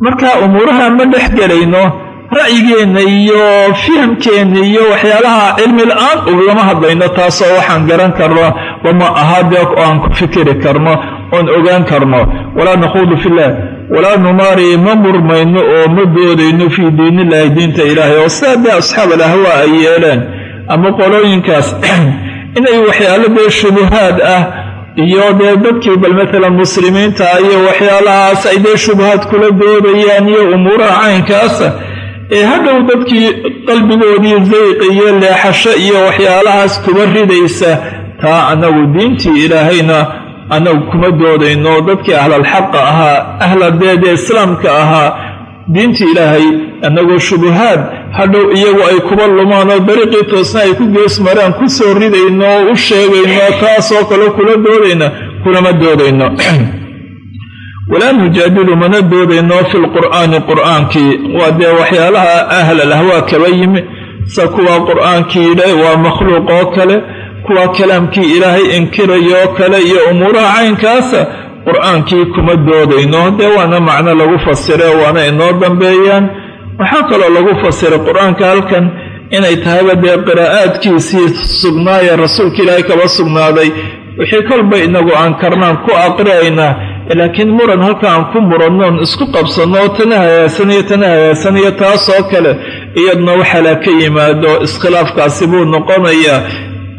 marka umuuraha ma dhex gelayno ra'yigeenna iyo fahamkeenna iyo waxyaalaha cilmi la'aan ugama hadlayno taasoo waxaan garan karno wama ahaade oo aan ku fikiri karno oon ogaan karno. Walaa nakhuudu fillah walaa numaari ma murmayno oo ma doodayno fii diinillahi diinta ilaahay. Oo sidaa dee asxaab alahwa ay yeeleen ama qolooyinkaas. Inay waxyaalo dee shubuhaad ah iyo dee dadkii bal matalan muslimiinta iyo waxyaalahaas ay dee shubuhaad kula doodayaan iyo umuuraha caynkaasa ee hadhow dadkii qalbigoodii zayq iyo leexasho iyo waxyaalahaas kuba ridaysa taa annagu diintii ilaahayna annagu kuma doodayno. Dadkii ahlalxaqa ahaa ahladeedee islaamka ahaa diintii ilaahay annagoo shubuhaad hadhow iyagu ay kuba lumaan oo dariiqii toosna ay ku gees maraan ku soo ridayno oo u sheegayno taasoo kale kula doodayna kulama doodayno. Walaa nujaadilu mana doodayno fi lqur'aani qur'aankii. Waa dee waxyaalaha ahlal ahwaa kaba yimi. Sa kuwa qur'aankii waa makhluuq oo kale. Kuwa kalaamkii ilaahay inkirayoo kale iyo umuuraha caynkaasa qur'aankii kuma doodayno. Dee waana macno lagu fasire waana inoo dambeeyaan. Waxaa kaloo lagu fasiray qur'aanka halkan inay tahayba dee qiraa'aadkiisii sugnaayee rasuulka ilaahay kaba sugnaaday. Wixii kolba inagu aan karnaan ku aqriaynaa laakiin muran halka aan ku murannoon isku qabsanno tana hagaasaniyo tana hagaasaniyo taasoo kale iyadna waxalaa ka yimaado iskhilaafkaasi buu noqonayaa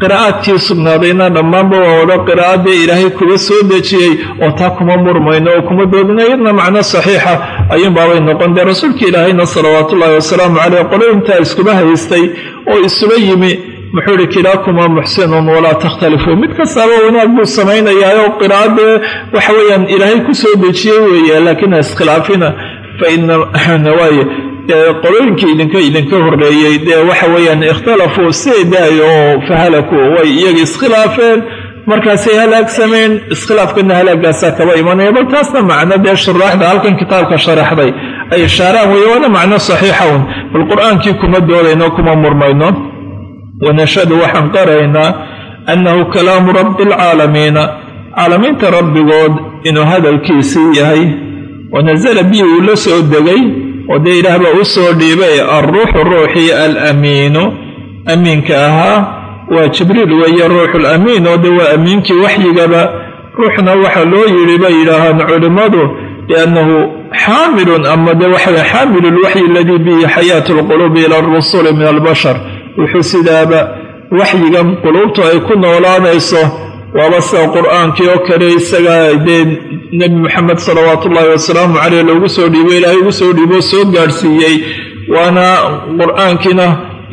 qiraa'aadkii sugnaadayna dhammaanba waa wada qiraa'adii ilaahay kuga soo dejiyey oo taa kuma murmayno oo kuma doodina iyadna macno saxiixa ayuunbaabay noqon. Dee rasuulka ilaahayna salawaatuullaahi wasalaamu caleyh qoloyintaa iskuba haystay oo isula yimi muxuu ihi kilaakumaa muxsinun walaa takhtalifuu. Mid kastaaba wanaag buu samaynayaayoo qiraa'adee waxa weeyaan ilaahay ku soo dejiyey weeye laakiin ha iskhilaafina fa qolooyinkii idinka idinka horreeyey dee waxa weeyaan ikhtalafuu siday daayo oo fahalakuu way iyaga iskhilaafeen markaasay halaagsameen iskhilaafkana halaagaasaa kaba imanaya bal taasna macno dee shuraaxda halkan kitaabka sharaxday ay ishaaraan weeye waana macno saxiixa un bal qur'aankii kuma doodayno kuma murmayno. Wanashhadu waxaan qaraynaa annahu kalaamu rabbi alcaalamiina caalamiinta rabbigood inuu hadalkiisii yahay. Wanasala bihi uu la soo degay oo dee u soo dhiibay alruuxu ruuxii alamiinu. Amiinka ahaa waa jibriil weeye ruuxu lamiin oo de waa amiinkii waxyigaba. Ruuxna waxaa loo yidhi bay yidhaahaan culimmadu liannahu xaamilun ama de waxaw xaamilu lwaxyi aladii bihi xayaatu lquluubi ila arusuli min albashar. Wuxuu sidaaba waxyigan quluubtu ay ku noolaanayso waaba sida qur'aankii oo kale isagaa dee nebi moxamed salawaatu ullaahi wasalaamu caleyh loogu soo dhiibo ilaahay ugu soo dhiiboo soo gaadhsiiyey. Waana qur'aankiina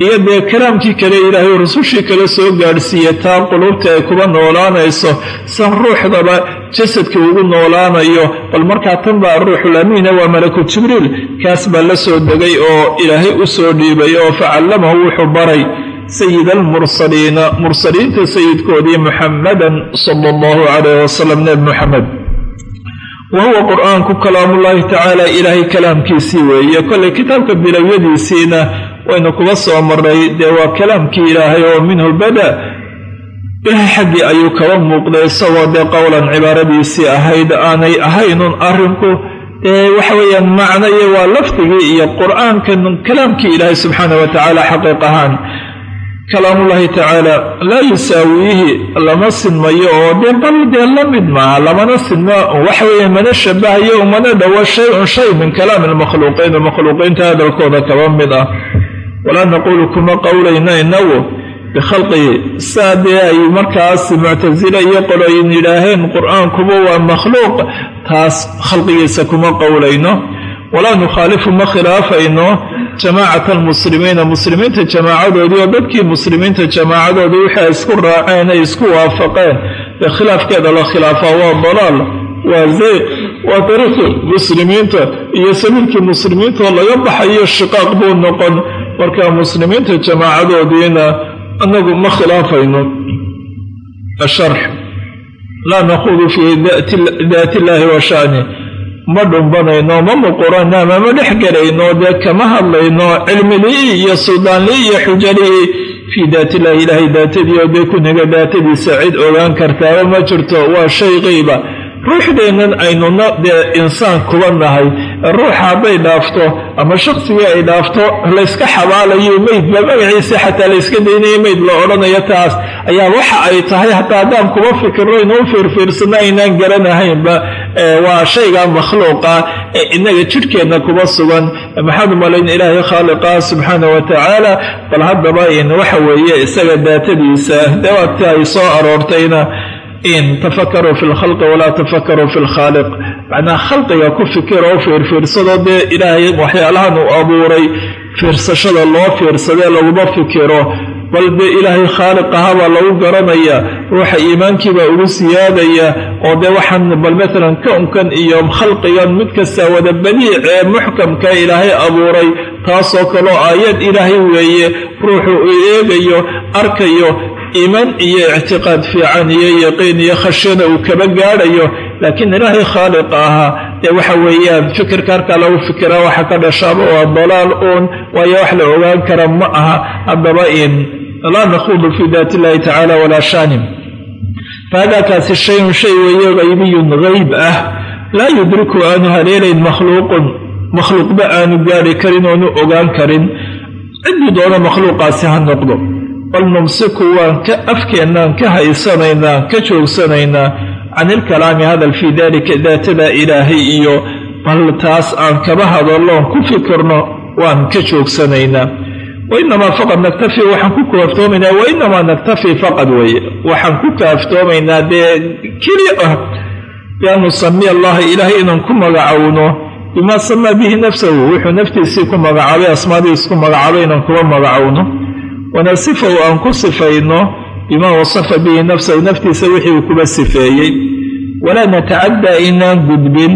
iyo dee kalaamkii kale ilaahay rusushii kale soo gaadhsiiyey taa quluubta ay kuba noolaanayso san ruuxdaba jasadka ugu noolaanayo. Bal markaa tan baa ruuxulamiina waa malaku jibriil kaas baa la soo degay oo ilaahay u soo dhiibay oo facallamahu wuxuu baray sayid almursaliina mursaliinta sayidkoodii muxamadan sala allahu calayh wasalam nebi muxamed wa huwa qur'aanku kalaamullaahi tacaala ilaahay kalaamkiisii weeye. Kollay kitaabka bilowyadiisiina waynu kuga soo maray dee waa kalaamkii ilaahay oo minhu bada ilaahay xaggii ayuu kaba muuqday isagoo dee qowlan cibaaradiisii ahayd aanay ahaynun arrinku dee waxa weeyaan macno iyo waa lafdigii iyo qur'aankan kalaamkii ilaahay subxaana wa tacaala xaqiiq ahaan kalaamullaahi tacaala laa yusaawiihi lama sinmayo oo dee bal dee la mid maaha lamana sinmo waxa weeye mana shabahayo umana dhowo shay-un shay min kalaami almakhluuqiin makhluuqiinta hadalkooda kaba mid ah. Walaa naquulu kuma qowlayna inagu bikhalqihi saa dee ay markaas muctasile iyo qoloyin yidhaaheen qur'aankuba waa makhluuq taas khalqigiisa kuma qowlayno walaa nukhaalifu ma khilaafayno jamaacata almuslimiina muslimiinta jamaacadoodii oo dadkii muslimiinta jamaacadoodii waxay isku raaceen ay isku waafaqeen. Ee khilaafkeeda la khilaafaa waa dalaal waa zeyq waa dariiqi muslimiinta iyo sabiilkii muslimiinta laga baxayo shiqaaq buu noqon. Marka muslimiinta jamaacadoodiina anagu ma khilaafayno. Asharx. Laa nakhuudu fii daati illaahi wa shani ma dhumbanayno ma muqurano ama ma dhex gelayno dee kama hadlayno cilmilii iyo suldaanlii iyo xujalii. Fii daatillahi ilaahay daatadii oo dee kuniga daatadiisa cid ogaan kartaaba ma jirto waa shay qeyba ruuxdeennan aynuna dee insaan kuba nahay ruuxa hadday dhaafto ama shaqsigii ay dhaafto layska xabaalayo meydba magaciisa xataa layska daynayo meyd la odhanayo taas. Ayaa waxa ay tahay hataa haddaan kuma fikirno inuu fiirfiirsano aynaan garanahaynba waa shayga makhluuqa ee inaga jidhkeenna kuma sugan. Maxaad umalayn ilaahay khaaliqa subxaana wa tacaala bal haddaba waxa weeye isaga daatadiisa dee ay soo aroortayna in tafakaruu fi lkhalqi walaa tafakaruu fi lkhaaliq macnaa khalqiga ku fikir oo fiirfiirsado dee ilaahay waxyaalahan uu abuuray fiirsashada loo fiirsadee laguma fikiro bal dee ilaahay khaaliq ahabaa lagu garanaya ruuxa iimaankiibaa ugu siyaadaya oo dee waxaan bal maalan kownkan iyo khalqigan mid kasta wada badiic ee muxkamka ilaahay abuuray taasoo kaleo aayad ilaahay weeye ruuxu uu eegayo arkayo iimaan iyo ictiqaad fiican iyo yaqiin iyo khashyada uu kaba gaadhayo laakiin ilaahay khaaliqa ahaa dee waxa weeyaan fikirka harkaa lagu fikira waxa ka dhashaaba waa dalaal uun waayo wax la ogaan kara ma aha. Haddaba in laa nakhuudu fii daati illahi tacala walaa shaanim fahada kaasi shayun shay weeye haybiyun hayb ah. Laa yudriku aanu haleelayn makhluuqun. Makhluuqba aanu gaadhi karin oonu ogaan karin. Ciddii doona makhluuqaasi ha noqdo bal numsiku waan ka afkeennaan ka haysanaynaa ka joogsanaynaa. Can ilkalaami hadal fii dalika daatada ilaahay iyo bal taas aan kaba hadalloon ku fikirno waan ka joogsanaynaa. Wainamaa faqad naktafi waxaan ku kaaftoomaynaa wainamaa naktafi faqad weeye. Waxaan ku kaaftoomaynaa dee keli ah bian nusamiya allaha ilaahay inaan ku magacowno bimaa samaa bihi nafsahu wuxuu naftiisii ku magacaabay asmaadiis ku magacaabay inaan kuba magacowno wanasifahu aan ku sifayno bimaa wasafa bihi nafsahu naftiisa wixii uu kuba sifeeyey. Walaa natacaddaa inaan gudbin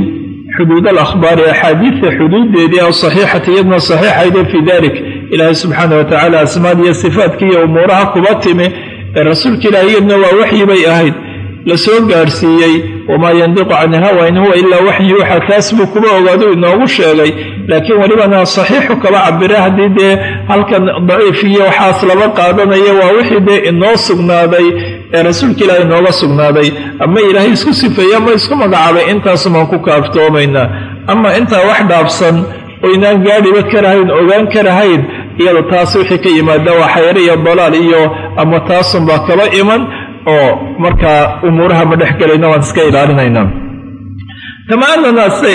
xuduud alakhbaari axaadiidta xuduuddeedii aw saxiixati iyadna saxiixayde fii dalik. Ilaahay subxaana watacaala asmaad iyo sifaadkii iyo umuuraha kuba timi ee rasuulka ilaah waa waxyi ahayd la soo gaadhsiiyey wamaa yandiqu can ilhawa in huwa ilaa waxyi waxa taas buu kuba ogaadu inoogu sheegay. Laakiin welibana saxiixu kaba cabira haddii dee halkan daciif iyo waxaas laba qaadanaya waa wixii dee inoo sugnaaday ee rasuulka ilaahay inooga sugnaaday. Ama ilaahay isku sifeeye ama isku magacaabay intaasumaan ku kaaftoomaynaa ama intaa wax dhaafsan oo inaan gaadhiba karahayn ogaan karahayn iyada taas wixii ka yimaada waa xayre iyo dalaal iyo ama taasunbaa kaba iman oo markaa umuuraha ma dhex gelayna waan iska ilaalinaynaa. Kama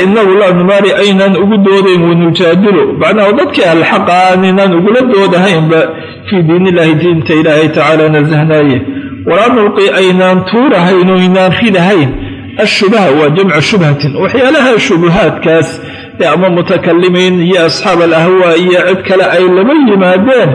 inagu laa numaari aynaan ugu doodayn wanujaadilu macnaha dadkii ahlxaqa aaninaan ugula doodahaynba fii diin illahi diinta ilaahay tacaala nasahnaaye. Walaa nulqi aynaan tuurahayn oo inaan ridahayn. Ashubaha waa jamcu shubhatin waxyaalaha shubuhaadkaas ee ama mutakalimiin iyo asxaab alahwaa iyo cid kale ay lama yimaadeen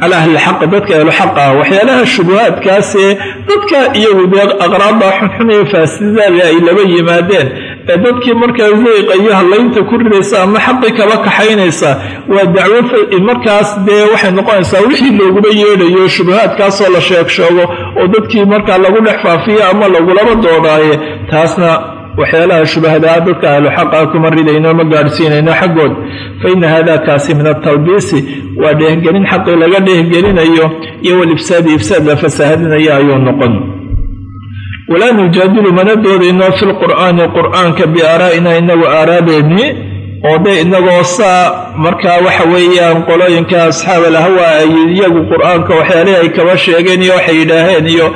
cala ahlilxaqi dadka ahluxaqa ah waxyaalaha shubuhaadkaasee dadka iyagu dee aqraabda xunxun ee faasidaada ay laba yimaadeen ee dadkii markaa zeyqa iyo hallaynta ku ridaysa ama xaqi kaba kaxaynaysa waa dacwo markaas dee waxay noqonaysaa wixii looguma yeedhayo shubuhaadkaasoo la sheeg sheego oo dadkii markaa lagu dhex faafiyo ama lagulaba doodaaye taasna waxyaalaha shubahadaa dadka ahluxaqa kuma ridayno ma gaadhsiinayno xaggood fa ina hada kaasi min atalbiisi waa dheehgelin xaqii laga dheehgelinayo iyo walifsaadi ifsaad la fasaahadinayo ayuu noqon. Walaa nujaadilu mana doodayno fi lqur'aani qur'aanka biaaraa'ina inagu aaraadeennii oo dee inagoo saa markaa waxa weeyaan qolooyinka asxaab alahwa ay iyagu qur'aanka waxyaalihii ay kaba sheegeen iyo waxay yidhaaheen iyo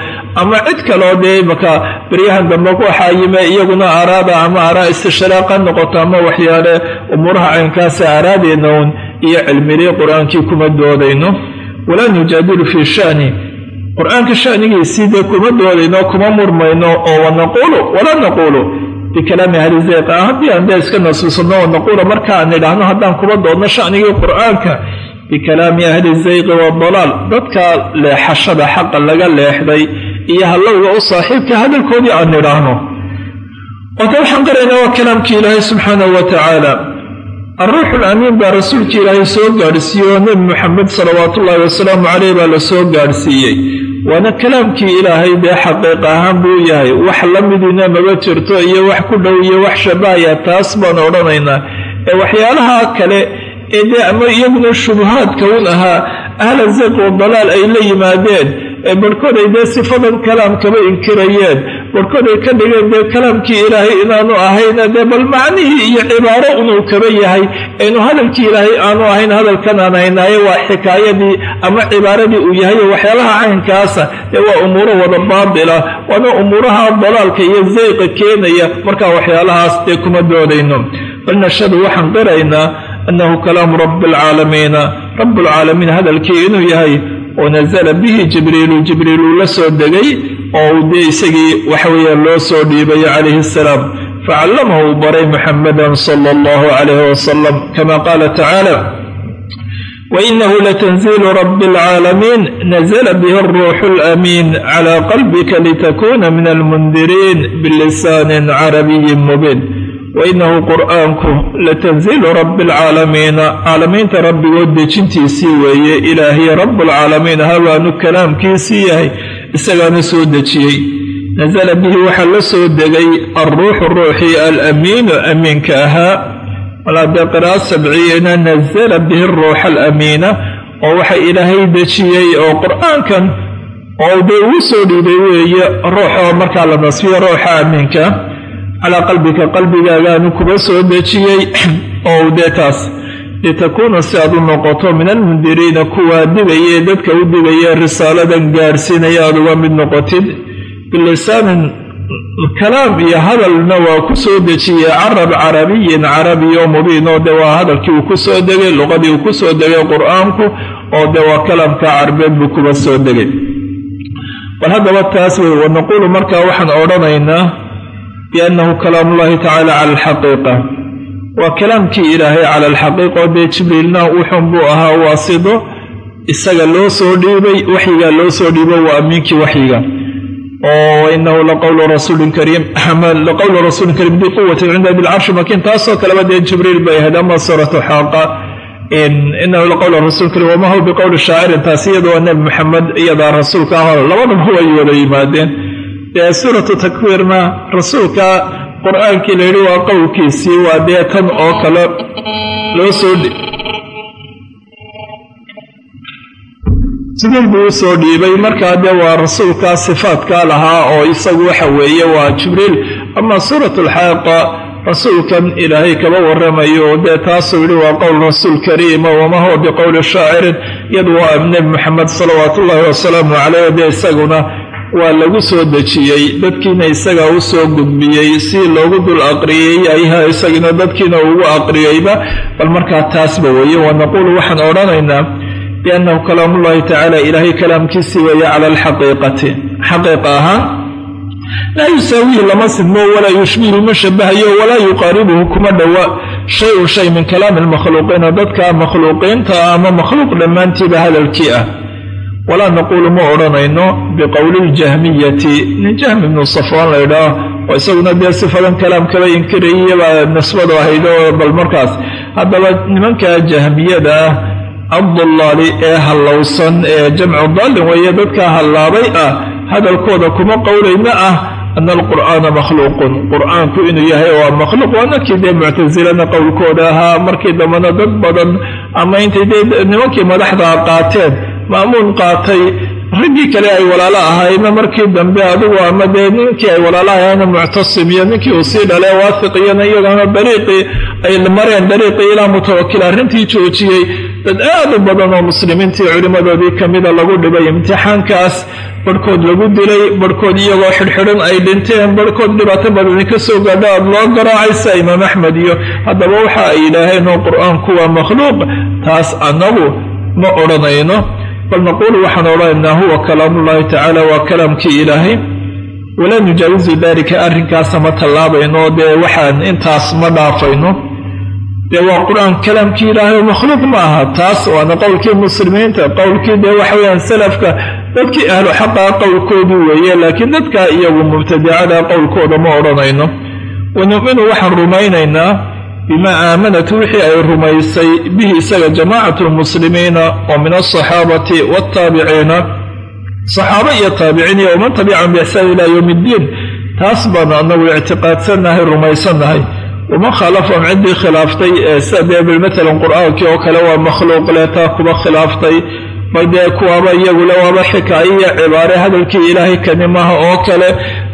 ama cid kaloo dee imaka beryahan dambe waxaa yime iyaguna aaraada ama aaraa istishraaq ha noqoto ama waxyaale umuuraha caynkaasa aaraadeenna uun iyo cilmilii qur'aankii kuma doodayno. Walaa nujaadilu fii shani. Qur'aanka shanigiisii dee kuma doodayno kuma murmayno oo wanaquulu walaa naquulu. Bikalaami ahli zeyq ah haddii aan dee iska nasuusanno wanaquula marka aan nidhaahno haddaan kuma doodno shanigii qur'aanka. Bikalaami ahli zeyqi wadalaal dadka leexashada xaqa laga leexday iyo hallowga u saaxiibka hadalkoodii aan nidhaahno. Wata waxaan qaraynaa waa kalaamkii ilaahay subxaanahu wa tacaala. Alruuxu lamiin baa rasuulka ilaahay soo gaadhsiiyey oo nebi muxamed salawaatu ullaahi wasalaamu caleyh baa la soo gaadhsiiyey. Waana kalaamkii ilaahay dee xaqiiq ahaan buu yahay. Wax la midiina maba jirto iyo wax ku dhow iyo wax shabaaya taas baan odhanaynaa. Ee waxyaalaha kale ee dee ama iyaguna shubuhaadka un ahaa ahla zeyq wa dalaal ay la yimaadeen ee barhkood ay dee sifadan kalaamkaba inkirayeen barhkood ay ka dhigeen dee kalaamkii ilaahay inaanu ahayna dee bal macnihii iyo cibaaro unuu kaba yahay. Inu hadalkii ilaahay aanu ahayn hadalkan aan haynaaye waa xikaayadii ama cibaaradii uu yahay waxyaalaha caynkaasa. Dee waa umuuro wada baadila waana umuuraha dalaalka iyo zayqa keenaya markaa waxyaalahaas dee kuma doodayno. Bal nashhadu waxaan qiraynaa annahu kalaamu rabbi alcaalamiina rabbulcaalamiin hadalkii inuu yahay oo nasala bihi jibriilu jibriil uu la soo degay oo uu dee isagii waxaweeye loo soo dhiibay calayhi asalaam facallamahu uu baray muxamadan sala allahu calayh wasalam kama qaala tacaala wainahu latanziilu rabbi alcaalamiin nazla bihi alruuxu alamiin cala qalbika litakuna min almundiriin bilisaanin carabiyin mubiin wainahu qur'aanku latanziilu rabbi alcaalamiina caalamiinta rabbigood dejintiisii weeye. Ilaahiy rabbulcaalamiin habaanu kalaamkiisii yahay isagaana soo dejiyey. Nasala bihi waxaa la soo degay alruuxu ruuxii alamiinu amiinka ahaa. Walaa dee qira'a sabciyana nasala bihi ruuxa alamiina oo waxa ilaahay dejiyey oo qur'aankan oo dee uu soo dhiibay weeye ruuxoo markaa la nasfiyo ruuxa amiinka calaa qalbika qalbigaagaanu kuba soo dejiyey. Oo dee taas litakuuna si aad u noqoto min almundiriina kuwaa digaye dadka u digaya risaaladan gaadhsiinaya aad uga mid noqotid. Bilisaanin kalaam iyo hadalna waa ku soo dejiyey carab carabiyin carabi oo mubiin oo dee waa hadalkii uu ku soo degay luqadii uu ku soo degay qur'aanku oo dee waa kalaamka carbeed buu kuba soo degay. Bal haddaba taas wey wanaquulu markaa waxaan odhanaynaa biannahu kalaam ullahi tacala cala alxaqiiqa waa kalaamkii ilaahay cala alxaqiiqa oo dee jibriilna wuxun buu ahaa waasido isaga loo soo dhiibay waxyigaa loo soo dhiibo waa amiinkii waxyiga oo inahu laqowlu rasuulin kariim laqowlu rasuulin kariim di quwatin cinda dilcarshi makiin taasoo kaleba dee jibriil bay ahayd ama suuratu xaaqa inahu laqowlu rasuulin kariim wama huwa biqowli shaacirin taasi iyada waa nebi maxamed iyadaa rasuulka ah labadaba way wada yimaadeen dee suuratu takwiirna rasuulka qur'aankii la yidhi waa qowlkiisii waa dee tan oo kale loo soo jibriil buu u soo dhiibay? Markaa dee waa rasuulkaa sifaadkaa lahaa oo isagu waxa weeye waa jibriil. Ama suurat alxaaqa rasuulkan ilaahay kaba waramayo dee taasuu yidhi waa qowl rasuul kariima wama huwa biqowli shaacirin iyadu waa nebi maxamed salawaatu ullaahi wasalaamu caleyh dee isaguna waa lagu soo dejiyey dadkiina isagaa u soo gudbiyey si loogu dul aqriyey ayha isagina dadkiina ugu aqriyeyba. Bal markaa taasba weeye wanaquulu waxaan odhanaynaa biannahu kalaamullahi tacaala ilaahay kalaamkiisii weeye cala alxaqiiqati. Xaqiiqa ahaan laa yusaawihi lama sidmo walaa yushbihu ma shabahayo walaa yuqaaribuhu kuma dhowa shay-un shay min kalaami lmakhluuqiina dadka makhluuqiinta ama makhluuq dhammaantiiba hadalkii ah walaa naquulu ma odhanayno biqowli ljahmiyati. Nin jahmi ibnu safwaan la ydhaah oo isaguna dee sifadan kalaamkaba inkirayabaa nisbadu ahayd oo bal markaas haddaba nimanka jahmiyada ah addullaali ee hallowsan ee jamcu dallin weeye dadka hallaabay ah hadalkooda kuma qowlayna ah ana alqur'aana makhluuqun. Qur'aanku inuu yahay waa makhluuq waa nakii dee muctasilana qowlkooda ahaa markii dambena dad badan ama intay dee nimankii madaxdaa qaateen ma'muun qaatay raggii kale ay walaalo ahaayna markii dambe adigu ama dee ninkii ay walaalo ahaayna muctasim iyo ninkii uu sii dhale waafiqiyana iyagana dariiqii ay mareen dariiqii ilaa mutawakil arrintii joojiyey. Dad aad u badan oo muslimiintii culimmadoodii ka mida lagu dhibay imtixaankaas barhkood lagu dilay barhkood iyagoo xidhxidhan ay dhinteen barhkood dhibaato badani ka soo gaadho aad loo garaacaysa imaam axmed iyo haddaba waxa ay yidhaaheen oo qur'aanku waa makhluuq taas annagu ma odhanayno bal naquulu waxaan odhanaynaa huwa kalaamullahi tacaala waa kalaamkii ilaahay walaa nujaawizu daalika arrinkaasa ma tallaabayno dee waxaan intaas ma dhaafayno dee waa qur'aan kalaamkii ilaahay makhluuq ma aha taas waana qowlkii muslimiinta qowlkii dee waxa weyaan salafka dadkii ahlu xaqaa qowlkoodii weeye laakiin dadka iyagu mubtadicada qowlkooda ma odhanayno wanuminu waxaan rumaynaynaa bimaa aamanat wixii ay rumaysay bihi isaga jamaacatu lmuslimiina oo min alsaxaabati waaltaabiciina saxaabo iyo taabiciin iyo waman tabicahum biixsaan ilaa yowmi iddiin taas baanu annagu ictiqaadsannahay rumaysannahay. Waman khaalafahum ciddii khilaaftay ee sida dee matalan qur'aankii oo kale waa makhluuq leh taa kuba khilaaftay. Bal dee kuwaaba iyagule waaba xikaayiya cibaare hadalkii ilaahay kanimaha oo kale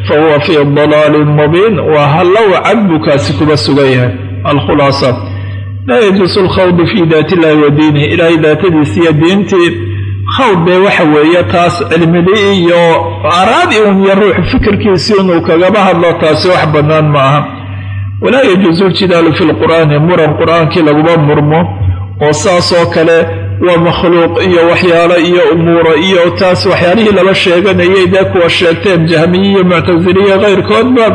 fa huwa fii dalaalin mubiin waa hallow cad buu kaasi kuba sugan yahay alkhulaasa. Laa yajuusu alkhawdu fii daati illahi wa diinihi. Ilaahay daatadiisi iyo diintii khawd bee waxa weeye taas cilmidii iyo araadi un iyo ruux fikirkiisii inuu kagaba hadlo taasi wax bannaan ma aha. Walaa yajuusu ljidaalu fi lqur'aani muran qur'aankii laguma murmo oo saas oo kale waa makhluuq iyo waxyaalo iyo umuuro iyo taas waxyaalihii laba sheeganayay dee kuwa sheegteen jahmiye iyo muctasiliya kayrkoodba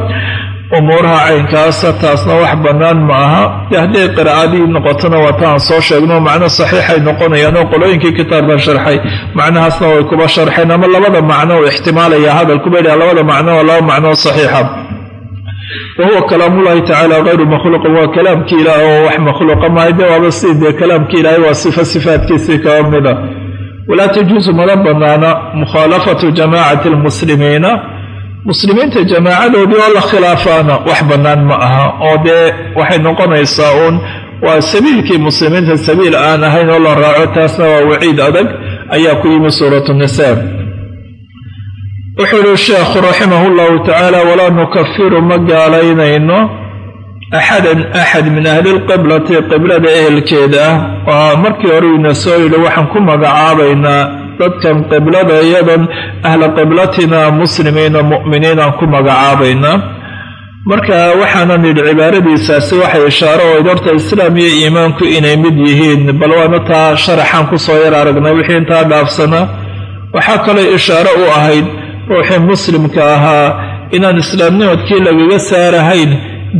umuuraha caynkaasa taasna wax bannaan ma aha. Dee hadday qiraa'adii noqotona waa taan soo sheegno macno saxiixay noqonayaan oo qolooyinkii kitaabkan sharxay. Macnahaasna way kuba sharxeen ama labada macno u ixtimaalaya hadalkuba yidhaha labada macno waa laba macnoo saxiixa. Wa huwa kalaamullahi tacaala hayru makhluuqin waa kalaamkii ilaah oo wax makhluuqa maahay dee waaba dee kalaamkii ilaahay waa sifo sifaadkiisii kaba mida walaa tajuusu mana bannaana mukhaalafatu jamaacati almuslimiina muslimiinta jamaacadoodii oo la khilaafaana wax bannaan ma aha oo dee waxay noqonaysaa uun waa sabiilkii muslimiinta sabiil aan ahayn oo la raaco taasna waa waciid adag ayaa ku yimi suuratu nisaa. Wuxuu yihi sheekhu raximahu llahu tacaala walaa nukafiru ma gaalaynayno axadan axad min ahli lqiblati qiblada ehelkeeda ah. Waa markii hore ina soo yidhi waxaan ku magacaabaynaa dadkan qiblada iyadan ahla qiblatina muslimiina mu'miniinaan ku magacaabaynaa marka waxaanan yidhi cibaaradiisaasi waxay ishaaro oyd horta islaam iyo iimaanku inay mid yihiin bal waana taa sharaxaan ku soo yar aragnay wixii intaa dhaafsanaa waxaa kaloo ishaaro u ahayd ruuxii muslimka ahaa inaan islaamnimadkii lagaga saarahayn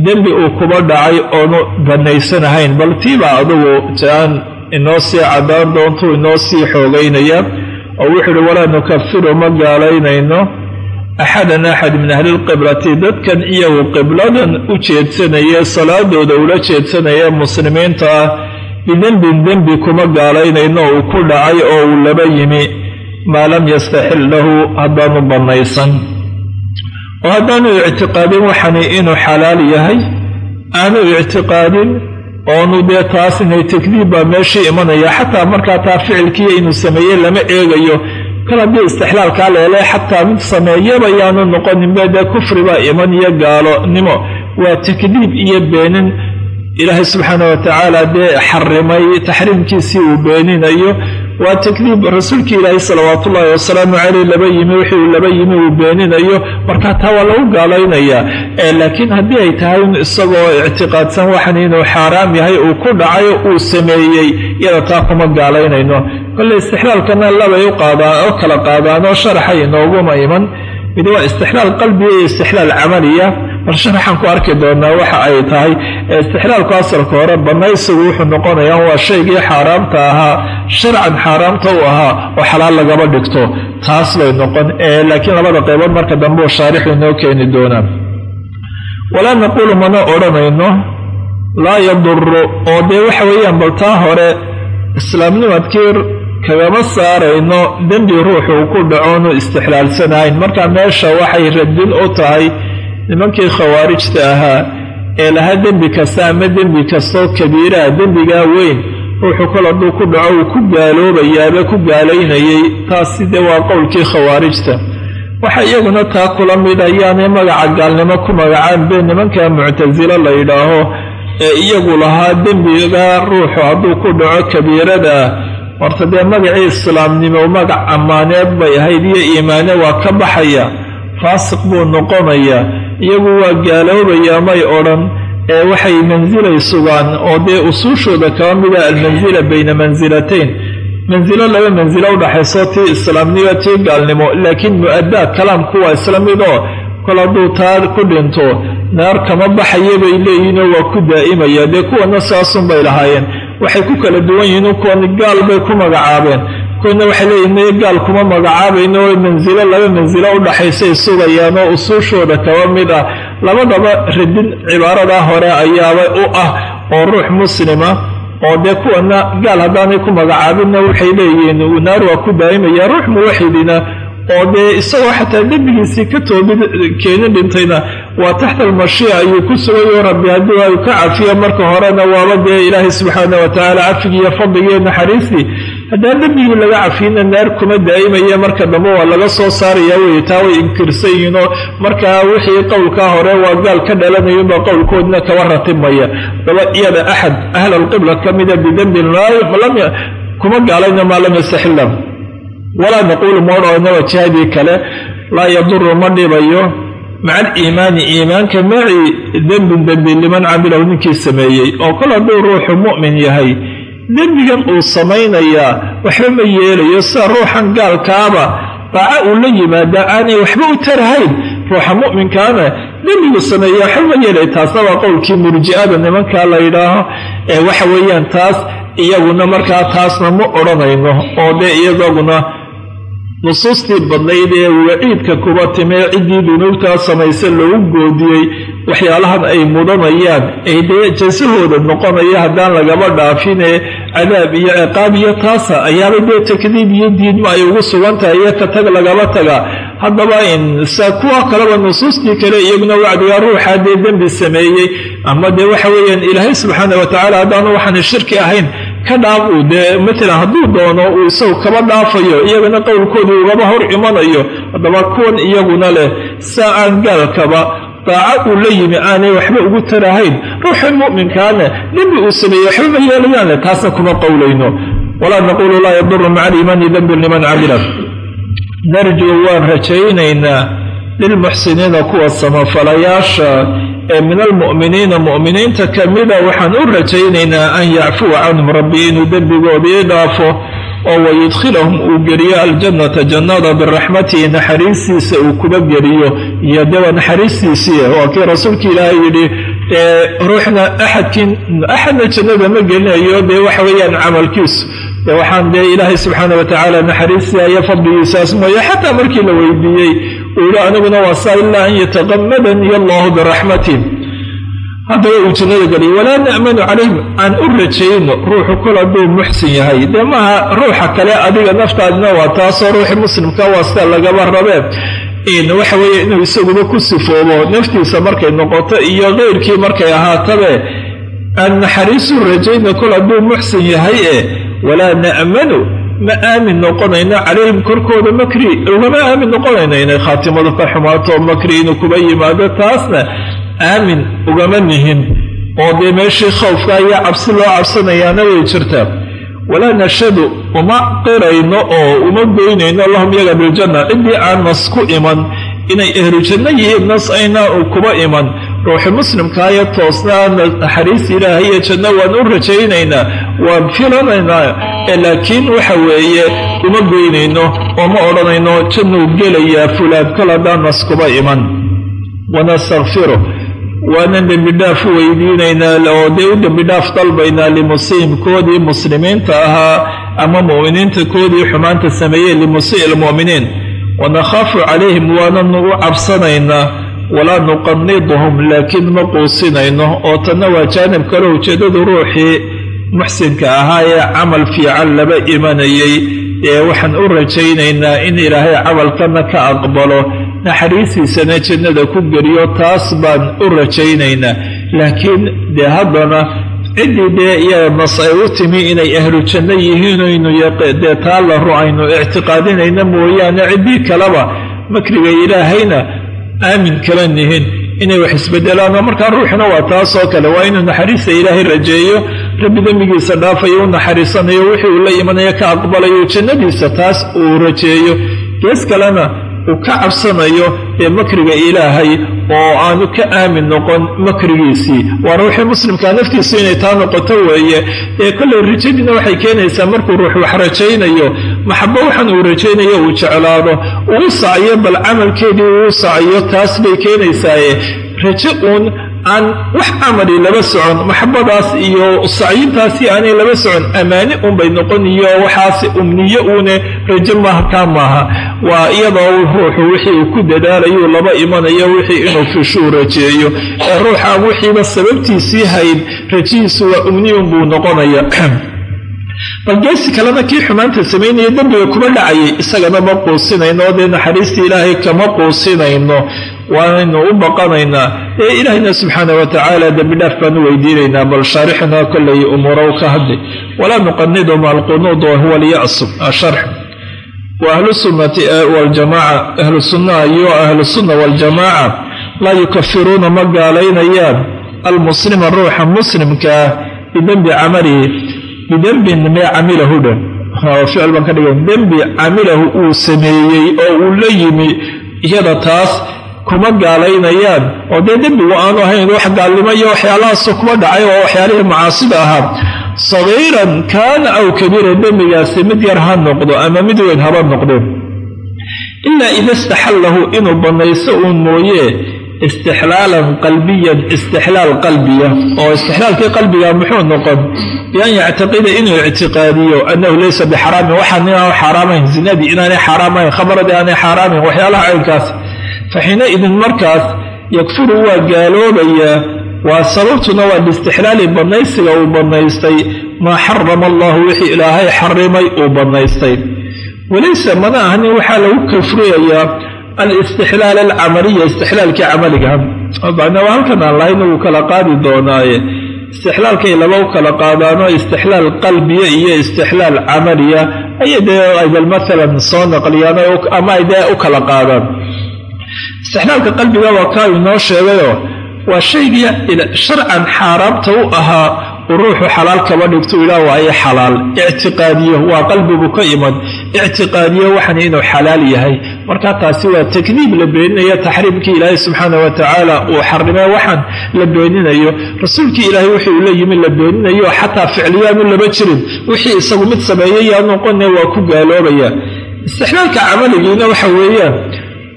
dembi uu kuba dhacay oonu bannaysanahayn bal tiibaa adugu jaan inoo sii caddaan doontuu inoo sii xoogaynaya oo wuxuu uhi walaa nukafiru ma gaalaynayno axadan axad min ahlilqiblati dadkan iyagu qibladan u jeedsanaya salaadooda ula jeedsanaya muslimiinta ah bidembin dembi kuma gaalaynayno uu ku dhacay oo uu laba yimi maa lam yastaxil lahu haddaanu bannaysan. Oo haddaanu ictiqaadin waxani inuu xalaal yahay? Aanu ictiqaadin oonu dee taas inay takdiib baa meeshii imanaya xataa markaa taa ficilkiiyo inuu sameeyey lama eegayo. Kal haddii istixlaalkaa leele xataa mid sameeyaba yaanu noqoninbe dee kufri baa iman iyo gaalonimo. Waa takdiib iyo beenin. Ilaahay subxaana watacaala dee xarimay taxriimkiisii uu beeninayo waa takdiib rasuulkii ilaahay salawaatu ullaahi wasalaamu caleyh laba yimi wixii uu laba yimi uu beeninayo. Markaa taa waa lagu gaalaynayaa. Laakiin haddii ay tahay isagoo ictiqaadsan waxan inuu xaaraam yahay uu ku dhacay uu sameeyey iyada taa kuma gaalaynayno kolle istixlaalkana labay u kala qaadaanoo sharaxay inooguma iman. Mid waa istixlaal qalbiga iyo istixlaal camaliya bal sharaxaan ku arki doonaa waxa ay tahay istixlaalku asalka hore bannaysigu wuxuu noqonayaa waa shaygii xaaraamta ahaa sharcan xaaraamta u ahaa oo xalaal lagaba dhigto. Taas bay noqon laakiin labada qaybood marka dambe uu shaarixu inoo keeni doonaa walaa naquulu mana odhanayno laa yaduru oo dee waxa weeyaan bal taa hore islaamnimadkii kagama saarayno dembi ruuxu uu ku dhacoonu istixlaalsanahayn marka meesha waxay radin u tahay nimankii khawaarijta ahaa ee lahaa dembi kasta ama dembi kastoo kabiiraha dembigaa weyn ruuxu kol hadduu ku dhaco uu ku gaaloobayaaba ku gaalaynayay taasi dee waa qowlkii khawaarijta? Waxa iyaguna taa kula mid ayaanay magaca gaalnimo ku magacaan bee nimanka muctasilo la yidhaaho ee iyagu lahaa dembiga ruuxu hadduu ku dhaco kabiirada. Horta dee magacii islaamnimo magac ammaaneed bay ahayd iyo iimaane waa ka baxaya faasiq buu noqonayaa iyagu waa gaaloobayaa may odhan ee waxay mansilay sugaan oo dee usuushooda kaba mida almansila bayna mansilatayn mansilo laba mansilo udhaxayso tii islaamnimo tii gaalnimo laakiin mu'adaa kalaamku waa isla mid oo kol hadduu taa ku dhinto naar kama baxaya bay leeyihinoo waa ku daa'imaya. Dee kuwana saasunbay lahaayeen. Waxay ku kala duwan yihiin kuwani gaal bay ku magacaabeen kuwana waxay leeyihiin maye gaal kuma magacaabayno oo mansilo laba mansilo udhaxaysay sugayaan oo usuushooda kaba mid ah. Labadaba radin cibaaradaa hore ayaaba u ah oo ruux muslima oo dee kuwana gaal haddaanay ku magacaabinna waxay leeyihiin naar waa ku daa'imaya ruux muwaxidina oo dee isagoo xataa dembigiisii ka toobid keenin dhintayna waa taxta almashiica ayuu ku sugayo rabbi haddii ay ka cafiya marka horena waaba dee ilaahay subxaana watacaala cafigii iyo fadligii naxariistii haddaan dembigii laga cafiyna naar kuma daa'imaya marka dambe waa laga soo saaraya wey taa way inkirsan yihiinoo markaa wixii qowlkaa hore waa gaal ka dhalanayunbaa qowlkoodna kaba ratibmaya daba iyada axad ahl alqibla ka mida bidembin kuma gaalayna maa lam yastaxilla walaa naquulu moodhoonaba jihadii kale laa yaduru ma dhibayo. Maca aliimaani iimaanka macii dembin dembi liman camilahu ninkii sameeyey. Oo kol hadduu ruuxu mu'min yahay dembigan uu samaynayaa waxba ma yeelayo sida ruuxan gaalkaaba daaca uu la yimaadaa aanay waxba u tarahayn. Ruuxa mu'minkaana dembigu sameeya waxba ma yeelay. Taasna waa qowlkii murji'ada nimankaa la yidhaaho ee waxa weeyaan taas iyaguna markaa taasna ma odhanayno oo dee iyagaguna nusuustii badnayd ee waciidka kuba timee ciddii dunuubtaa samaysa loogu goodiyey waxyaalahan ay mudanayaan ay dee jasahooda noqonaya haddaan lagaba dhaafinee cadaab iyo ciqaab iyo taasa ayaaba dee takdiib iyo diidma ay ugu sugan tahay iyo ka tag lagaba taga. Haddaba insa kuwa kaleba nusuustii kale iyaguna wacdigaa ruuxaa dee dembi sameeyey ama dee waxa weeyaan ilaahay subxaana wa tacala haddaanu waxaan shirki ahayn ka dhaaf uu dee matalan hadduu doono uu isagu kaba dhaafayo iyagana qowlkoodii ugaba hor imanayo haddaba kuwan iyaguna leh saa aan gaalkaba daaca uu la yimi aanay waxba ugu tarahayn ruuxa mu'minkaana dembi uu sameeyey waxba ma yeelayaanle taasna kuma qowlayno. Walaa naquulu laa yaduru maca aliimaani dembin liman camila. Narjuu waan rajaynaynaa lilmuxsiniina kuwa samafalayaasha ee min almu'miniina mu'miniinta ka mida waxaan u rajaynaynaa an yacfuwa canhum rabbi inuu dembigoodii dhaafo oo wayudkhilahum uu geliyo aljannata jannada biraxmatihi naxariistiisa uu kuba geliyo iyo dewa naxariistiisii waa kii rasuulka ilaahay yidhi ruuxna axadkiin axadna jannada ma gelinayo dee waxa weeyaan camalkiisu waxaan dee ilaahay subxaana wa tacaala naxariistia iyo fadligiisaas mooye xataa markii la weydiiyey uu aniguna waa saa ilaa an yataqamadani allahu biraxmatih haddaba uu jannada geliyo walaa na'manu calayhim aan u rajayno ruuxu kol hadduu muxsin yahay. Dee maaha ruuxa kale adiga naftaadina waa taasoo ruuxi muslimka waa sida lagaba rabee. Waxa weeye inuu isaguba ku sifoobo naftiisa markay noqoto iyo keyrkii markay ahaatabe aan naxariisu rajayno kol hadduu muxsin yahay e walaa na'manu ma aamin noqonayno calayhim korkooda makri ugama aamin noqonayno inay khaatimadu ka xumaato makri inuu kuba yimaado taasna aamin ugama nihin oo dee meeshii khawfka ayaa cabsi loo cabsanayaana way jirtaa. Walaa nashhadu uma qirayno oo uma goynayno lahum yaga biljanna ciddii aan nas ku iman inay ehlu janno yihiin nas aynaa u kuba iman. Ruuxi muslimkaayo toosnaa naxariis ilaahay iyo janno waan u rajaynaynaa waan filanaynaa laakiin waxa weeye uma goynayno oo ma odhanayno jannuu gelayaa fulaan kol haddaan nas kuba iman. Wanastakfiru waanan dembidhaaf u weydiinaynaa oo dee u dembidhaaf dalbaynaa limusiim koodii muslimiinta ahaa ama mu'miniinta koodii xumaanta sameeyey limusii lmu'miniin wanakhaafu calayhim waananu u cabsanaynaa walaa nuqaniduhum laakiin ma quusinayno. Oo tanna waa jaanib kale ujeeddadu ruuxii muxsinka ahaa ee camal fiican laba imanayay ee waxaan u rajaynaynaa in ilaahay camalkana ka aqbalo. Naxariistiisana jannada ku geliyo taas baan u rajaynaynaa. Laakiin dee haddana ciddii dee iyaga nas ay u timi inay ahlu janno yihiinaynu dee taa la ru aynu ictiqaadinayna mooyaane ciddii kaleba makriga ilaahayna aamin kala nihin. Inay wax isbedelaano markaa ruuxna waa taasoo kale waa inuu naxariista ilaahay rajeeyo rabbi dembigiisa dhaafayo u naxariisanayo wixii uu la imanayo ka aqbalayo jannadiisa taas uu rajeeyo. Gees kalena uu ka cabsanayo ee makriga ilaahay oo aanu ka aamin noqon makrigiisii. Waa ruuxii muslimkaa naftiisu inay taa noqoto weeye. Ee kollay rajadiina waxay keenaysaa markuu ruux wax rajaynayo maxabo waxaan uu rajaynayo uu jeclaado. Uu sacyo bal camalkeedii uu sacyo taas bay keenaysaaye rajo uun aan wax camali laba socon maxabadaas iyo sacyintaasi aanay laba socon ammaani unbay noqon iyo waxaas umniye uune rajo maaha taa maaha. Waa iyadoo ruuxu wixii uu ku dadaalayuu laba imanayo wixii inuu fishuu rajeeyo. Ee ruuxaan wixiiba sababtiisii hayn rajihiisu waa umniyun buu noqonaya. Bal geesi kalena kii xumaanta samaynaya dembiga kuma dhacayay isagana ma quusinayno dee naxariista ilaahay kama quusinayno waanaynu u baqanaynaa. Ee ilaahayna subxaana wa tacaala dembidhaaf baan u weydiinaynaa bal shaarixna kollay umuurow ka hadli walaa nuqanidu ma alqunuud wahuwa alya'su asharx wa ahlu sunnati waljamaaca ahlu iyo ahlu sunna waljamaaca laa yukafiruuna ma gaalaynayaan almuslima ruuxa muslimkaa bidembi camalihi bidembin mee camilahu dhan. Ficil baan ka dhigay. Dembi camilahu uu sameeyey oo uu la yimi iyada taas kuma gaalaynayaan oo dee dembigu aanu ahayn wax gaalnimo iyo waxyaalahaasoo kuma dhacay oo waxyaalihii macaasida ahaa. Sagiiran kaana aw kabiiran dembigaasi mid yar ha noqdo ama mid weyn haba noqdeen ilaa ida istaxallahu inuu bannayso uun mooye istixlaalan qalbiyan istixlaal qalbiya. Oo istixlaalkii qalbiga muxuu noqon? Bian yactaqida inuu ictiqaadiyo annahu laysa bixaraamin waxaan inaanu xaaraamayn zinadii inaanay xaaraamayn khamradii aanay xaaraamayn waxyaalaha caynkaas fa xiinaidin markaas yakfuru waa gaaloobayaa waa sababtuna waa liistixlaali bannaysiga uu bannaystay maa xarama allahu wixii ilaahay xarimay uu bannaystay walayse mana ahnin waxaa lagu kafriyayaa alistixlaal alcamaliya istixlaalkii camaligaha macnaa halkan aan lahayn wuu kala qaadi doonaaye istixlaalkay laba u kala qaadaano istixlaal qalbiya iyo istixlaal camaliya ayay dee aybal maalan soo naqliyaan ama ay dee u kala qaadaan istixlaalka qalbiga waa kaa inoo sheegayoo waa shaygii sharcan xaaraamta u ahaa uu ruuxu xalaal kaba dhigto ilaa waaye xalaal. Ictiqaadiyo waa qalbigu ka iman ictiqaadiyo waxan inuu xalaal yahay. Marka taasi waa takdiib la beeninayo taxriimkii ilaahay subxaana wa tacaala uu xarimee waxaan la beeninayo. Rasuulkii ilaahay wuxuu la yimi la beeninayo xataa ficliyaanu laba jirin. Wixii isagu mid sameeyey yaa waa ku gaaloobaya. Istixlaalka camaligiina waxa weeyaan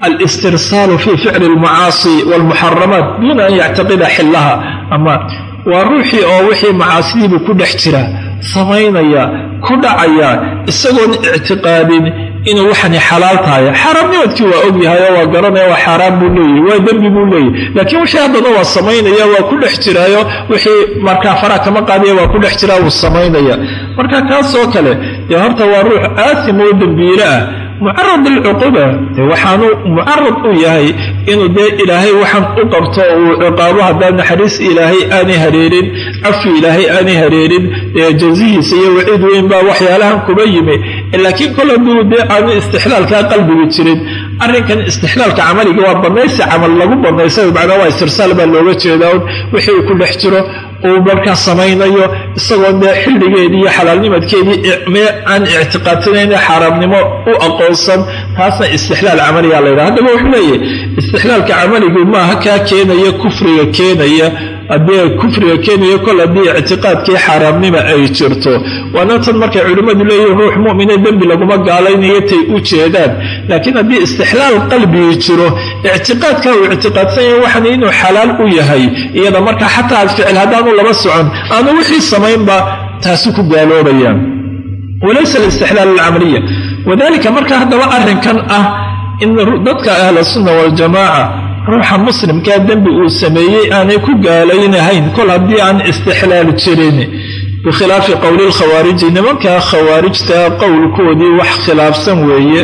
alistirsaalu fii ficli almacaasi walmuxaramaat duuna an yactaqida xillaha ama waa ruuxii oo wixii macaasidiibuu ku dhex jira samaynaya ku dhacaya isagoon ictiqaadin inuu waxani xalaal tahay. Xaaraamnimadkii waa ogyahay oo waa garanaya waa xaaraan buu leeyahy waa dembi buu leeyahy laakiin wixii haddana waa samaynaya waa ku dhex jiraayo wixii markaa faraa kama qaadaya waa ku dhex jiraa wuu samaynaya. Marka kaasoo kale dee horta waa ruux aasim oo dembiile ah mucarad alcuquba de waxaanu mucarad u yahay inuu dee ilaahay waxaan u qabto uu ciqaabo haddaan naxariis ilaahay aanay hareerin cafi ilaahay aanay hareerin dee jazihiisa iyo waciid weyn baa waxyaalahan kuba yimi. Laakiin kol hadduu dee aanu istixlaalkaa qalbiga jirin arrinkan istixlaalka camaliga waa banaysi camal lagu banaysay macnaa waa istirsaal baa looga jeedaa. Un wixii ku dhex jiro uu markaa samaynayo isagoo dee xilligeedii iyo xalaalnimadkeedii aan ictiqaadsanayn xaaraamnimo u aqoonsan taasna istixlaal camaliga laydhaha haddaba wuxuu leeyahy istixlaalka camaligu maaha kaa keenaya kufriga keenaya haddii kufriga keenayo kol haddii ictiqaadkii xaaraamnima ay jirto. Waana tan markay culimmadu leeyihiin ruux mu'mine dembi laguma gaalaynayo tay u jeedaan. Laakiin haddii istixlaal qalbigii jiro ictiqaadka uu ictiqaadsanya waxan inuu xalaal u yahay. Iyada marka xataa ficil haddaanu laba socon aanu wixii samaynba taasi ku gaaloobayaan. Walaysa alistixlaal alcamaliya wadalika marka haddaba arrinkan ah in dadka ahla sunna waljamaaca ruuxa muslimkaa dembi uu sameeyey aanay ku gaalaynahayn kol haddii aan istixlaal jirin bikhilaafi qowli lkhawaariji nimankaa khawaarijta qowlkoodii wax khilaafsan weeye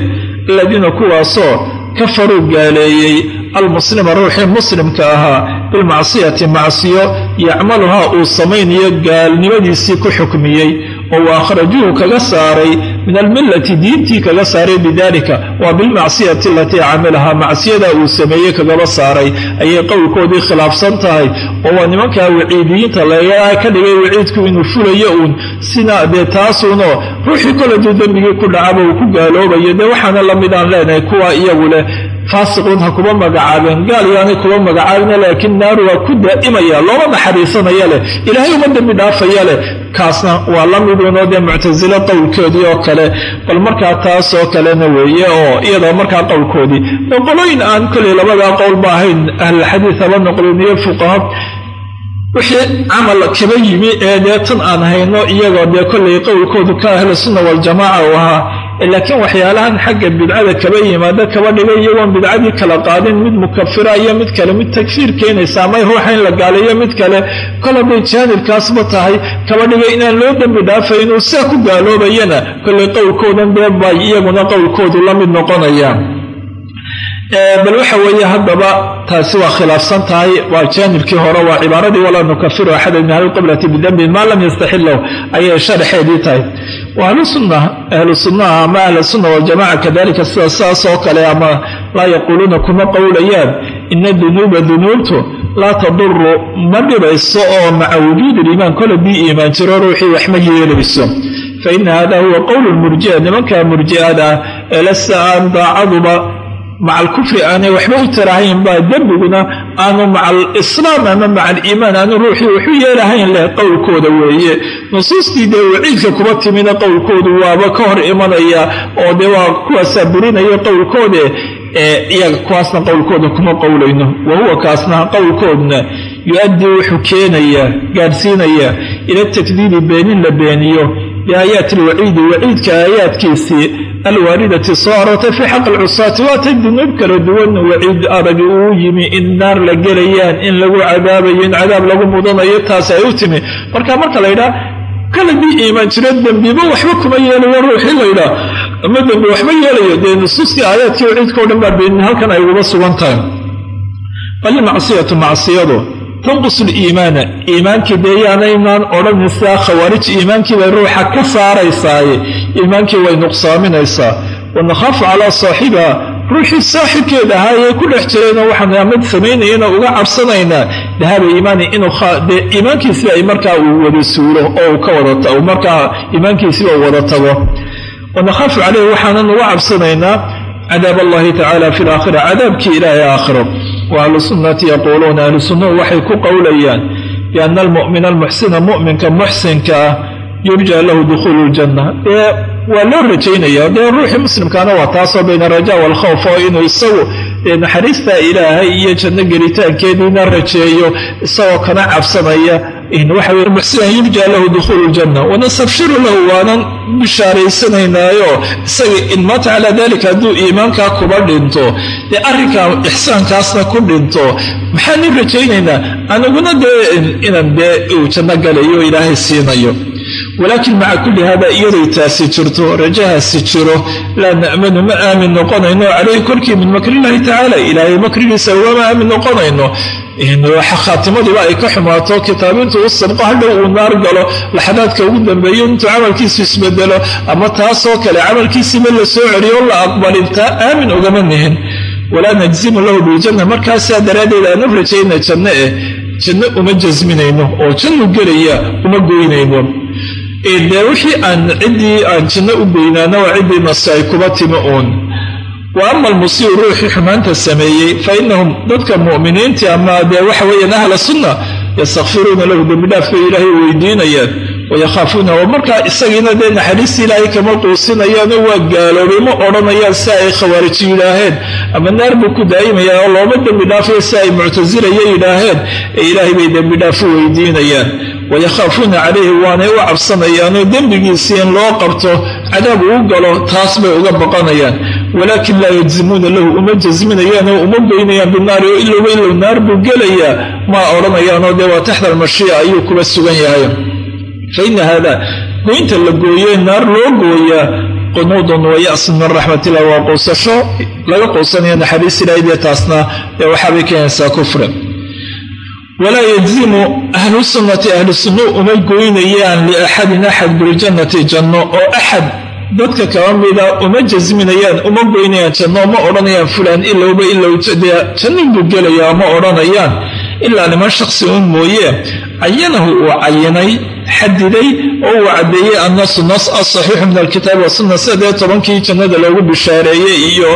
aladiina kuwaasoo kafaruu gaaleeyey almuslima ruuxii muslimka ahaa bilmacsiyati macsiyo yacmaluhaa uu samaynayo gaalnimadiisii ku xukmiyey oo uu akhrajuhu kaga saaray min almillati diintii kaga saaray bidalika waa bilmacsiyati alatii camilahaa macsiyadaa uu sameeyey kagaba saaray. Ayay qowlkoodii khilaafsan tahay. Oo waa nimankaa waciidiyiinta laga ka dhigay waciidku inuu fulayo uun. Sina dee taasuuno ruuxii koladuu dembigii ku dhacaba uu ku gaaloobayo. Dee waxaana la midaan leenahay kuwa iyagu leh faasiquun ha kuba magacaabeen. Gaal yaanay kuba magacaabina laakiin naaru waa ku daa'imaya looma naxariisanaya leh. Ilaahay uma dembi dhaafaya leh. Kaasna waa la miduunoo dee muctasilo qowlkoodii oo kale. Bal markaa taasoo kalena weeye oo iyadoo markaa qowlkoodii. Qolooyin aan kolay labadaa qowlba ahayn ahlulxadiid haba noqdeen iyo fuqaha. Wixii camal kaba yimi ee dee tan aan hayno iyagoo dee kollay qowlkoodu ka ahlu sunna waljamaaca u ahaa laakiin waxyaalahan xagga bidcada kaba yimaada kaba dhigay iyagoon bidcadii kala qaadin mid mukafira iyo mid kale mid takfiir keenaysa amay ruuxa in la gaalayo mid kale. Kol hadday jaanibkaasba tahay kaba dhigay inaan loo dembi dhaafay inuu saa ku gaaloobayana kollay qowlkoodan dee bay iyaguna qowlkoodu la mid noqonayaan. Bal waxa weeye haddaba taasi waa khilaafsan tahay waa jaanibkii hore waa cibaaradii walaa nukafiru axada min ahli lqiblati bidambin maa lam yastaxilahu ayay sharaxeedii tahay ahlusunna ahlu sunnaha ama ahlu sunna waljamaca kadalika sida sidaas oo kale ama laa yaquuluuna kuma qowlayaan ina dunuuba dunuubtu laa taduru ma dhibayso oo maca wujuudi liimaan kole bii iimaan jiro ruuxii wax ma yeelayso faina hada huwa qowl murjia nimanka murji'ada ee lasta aan daacaduba maca alkufri aanay waxba u tarahayn baa dembiguna aanu maca alislaam ama maca aliimaan aanu ruuxii waxu yeelahayn leh qowlkooda weeye. Nusuustii dee waciidka kuma timina qowlkoodu waaba ka hor imanaya oo dee waa kuwaasaa burinaya qowlkoode iyaga kuwaasna qowlkooda kuma qowlayno. Wa huwa kaasna qowlkoodna yu-addii wuxuu keenayaa gaadhsiinayaa ila takdiibi beenin la beeniyo biaayaati alwaciidi waciidka aayaadkiisii alwaaridati soo aroortay fii xaq alcusaati waatay dunuub kala duwan waciid aragi uu yimi in naar la gelayaan in lagu cadaabayo in cadaab lagu mudanayo taas ay u timi. Marka marka laydhaa kaladii iimaan jiro dembiba waxba kuma yeelayo ruuxii laydhaa ama dembi waxba yeelayo dee nusuustii aayaadkii waciidkao dhan baa beenin halkan ay uguba sugan tahay bali macsiyatu macsiyadu tanqus liimaana iimaankii dee yaanaynaan odhanin sidaa khawaarij iimaankii ruuxa ka saaraysaaye iimaankii way nuqsaaminaysaa wanakhaafu calaa saaxibiha. Ruuxii saaxibkeed ahaayee ku dhex jirayna waxaan amad samaynayana uga cabsanaynaa dahaba iimaani inuu dee iimaankiisiba ay markaa uu wada suulo oo uu ka wada markaa iimaankiisiba uu wada tago. Wanakhaafu caleyhi waxaanan uga cabsanaynaa cadaab allahi tacala fi laakhira cadaabkii ilaahay aakhiro wa ahlu sunnati yaquuluuna ahlu sunnuhu waxay ku qowlayaan biana almu'mina almuxsina mu'minka muxsinka ah yurja lahu dukhuulu ljanna dee waa loo rajaynaya dee ruuxii muslimkaana waa taasoo bayna araja waalkhawf oo inuu isagu naxariista ilaahay iyo janno gelitaankeediina rajeeyo isagoo kana cabsanaya waxa weye muxsinan yurja lahu dukhuulu ljanna wanastabshiru lahu waanan bishaaraysanaynaayo isaga in maata calaa dalika hadduu iimaankaa kuba dhinto dee arrinkaa ixsaankaasna ku dhinto maxaanu rajaynaynaa aniguna dee inaan dee uu janno galayo ilaahay siinayo walaakin maca kulli hada iyaday taasi jirto rajahaasi jiro laa na'manu ma aamin noqonayno calayhi korkii min makrillahi tacaala ilaahay makrigiisa ugama aamin noqonayno khaatimadiiba ay ka xumaato kitaabintu u sabqo hadhow uu naar galo laxadaadka ugu dambeeyo intuu camalkiisu isbedelo ama taasoo kale camalkiisiiba la soo celiyo la aqbalin taa aamin ugama nihin walaa najzimu lahu biljanna markaasaa daraaddeed aanu rajayna janno eh janno uma jasminayno oo jannu gelaya uma goynayno dee wixii aan ciddii aan janno u goynaana waa ciddii nasi ay kuba timi uun wa ama ruuxii xumaanta sameeyey fa inahum dadka mu'miniintii ama dee waxa weeyaan ahla sunna yastakfiruuna lahu dembidhaaf bay ilaahay weydiinayaan wayakhaafuuna oo markaa isagiina dee naxariista ilaahay kama quusinayaanoo waa gaaloobay ma odhanayaan si ay khawaariji yidhaaheen ama naar buu ku daa'imayaa oo looma dembidhaafayo si ay muctasilaya yidhaaheen ee ilaahay bay dembidhaaf u weydiinayaan. Wayakhaafuuna calayhi waanay u cabsanayaanoo dembigiisii in loo qabto cadaab uu galo taas bay uga baqanayaan walaakin laa yajzimuuna lahu uma jasminayaanoo uma goynayaan binaari oo ilowba ilow naar buu gelayaa. Maa odhanayaanoo dee waa taxta almashiica ayuu kuba sugan yahay. Fa ina haada goynta la gooye naar loo gooyaa qunuudun wa ya'sun min raxmatillah waa quusasho laga quusanaya naxariis ilaahay dee taasna ee waxaabay keenaysaa kufri walaa yajzimu ahlu sunnati ahlu sunnu uma goynayaan liaxadin axad biljannati janno oo axad dadka kaba mida uma jasminayaan uma goynayaan janno ma odhanayaan fulaan ilowba ilow jannin buu gelayaa ma odhanayaan. Ilaa liman shaksi un mooye cayanahu uu cayinay xadiday oo uu caddeeyey annasu nas asaxiixu min alkitaabi wasunna sida dee tobankii jannada loogu bishaareeyey iyo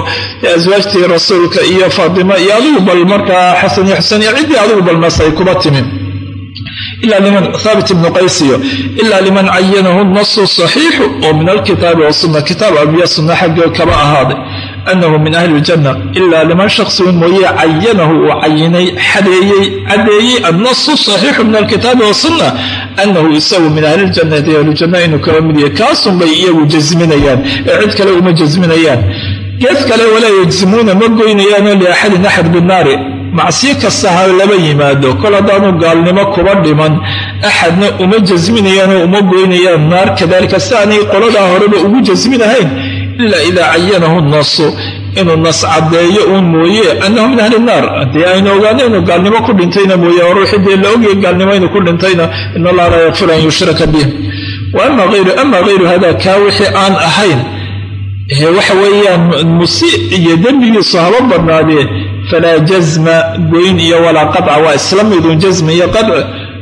aswaajtii rasuulka iyo faatima iyo adigu bal markaa xasan iyo xuseen iyo ciddii adigu bal nas ay kuba timi ilaa liman cayanahu nasu saxiixu oo min alkitaabi wasunna kitaab abiya sunna xaggoo kaba ahaaday anahu min ahli ljanna ilaa liman shaksiun mooye cayanahu uu cayinay xadeeyey caddeeyey annasu saxiixu min alkitaabi wasunna anahu isagu min ahli ljannati ahlujanna inuu kaba mid yahay kaasunbay iyagu jasminayaan ee cid kale uma jasminayaan gees kale walaa yajzimuuna ma goynayaanoo liaxadin axad binaari macsiyo kasta ha laba yimaado. Kol haddaanu gaalnimo kuba dhiman axadna uma jasminayaanoo uma goynayaan. Naar kadalika si aanay qoladaa horeba ugu jasminahayn ilaa idaa cayanahu nasu inuu nas caddeeyo uun mooye annahu min ahli naar. Haddii aynu ogaano inuu gaalnimo ku dhintayna mooye oo ruuxii la ogyahay gaalnimo inuu ku dhintayna in allah laa yakfir an yushraka bih ama hayru hada kaa wixii aan ahayn waxa weeyaan musi iyo dembigiisu haba badnaadee falaa jazma goyn iyo walaa qadca waa isla midun jazmi iyo qadc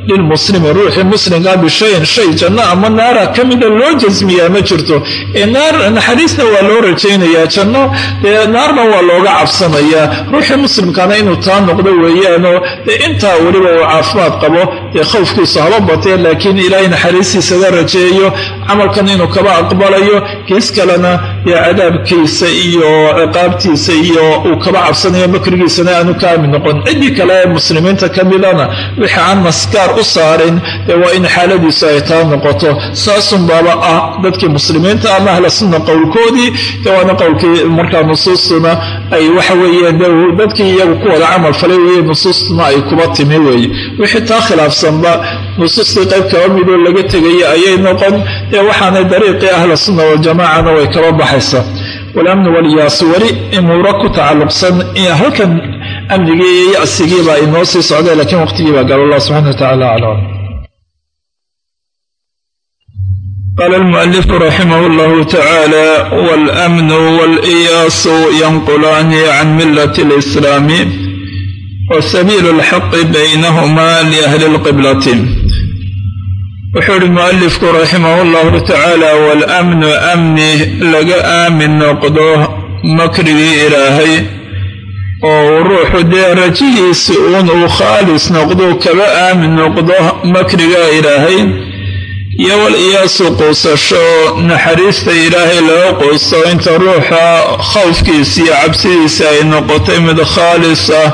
lilmuslimi ruuxii muslimkaa bishayin shay janno ama naara. Ka mida loo jasmiyaa ma jirto. Ee naar naxariisna waa loo rajaynayaa janno dee naarna waa looga cabsanayaa ruuxii muslimkana inuu taa noqdo weeyaanoo dee intaa weliba uu caafimaad qabo dee khawfkiisu haba batee laakiin ilaahay naxariistiisaga rajeeyo camalkan inuu kaba aqbalayo gees kalena cadaabkiisa iyo ciqaabtiisa iyo uu kaba cabsanayo makrigiisana aanu ka aamin noqon. Ciddii kale ee muslimiinta ka midana wixii aan maskaar u saarin waa in xaaladiisu ay taa noqoto. Saasun baaba ah dadkii muslimiinta ama ahla sunna qowlkoodii waana qowlkii markaa nusuustuna ay waxa weeyeen dadkii iyagu ku wada camal falay weeye nusuustuna ay kuba timi weeye. Wixii taa khilaafsanba nusuustii qayb kaba midoo laga tegaya ayay noqon dee waxaanay dariiqii ahla sunna waljamaacana way kaba baxaysaa walamnu walyaasu weli imuuro ku tacalluqsan halkan amnigii iyo yacsigii baa inoo sii socday laakiin waqtigii baa gal allah subxana wa tacala aclam قال المؤلف رحمه الله تعالى والأمن والإياس ينقلان عن ملة الإسلام wa sabiilu lxaqi baynahumaa liahli lqiblati wuxuu ihi mualifku raximah llahu tacaala waalamnu amni laga aamin noqdo makrigii ilaahay oo ruuxu dee rajahiisi uun uu khaalis noqdo kaba aamin noqdo makrigaa ilaahay iyo wal-iyaasu quusasho naxariista ilaahay laga quusto inta ruuxa khawfkiisa iyo cabsidiisa ay noqotay mid khaalis ah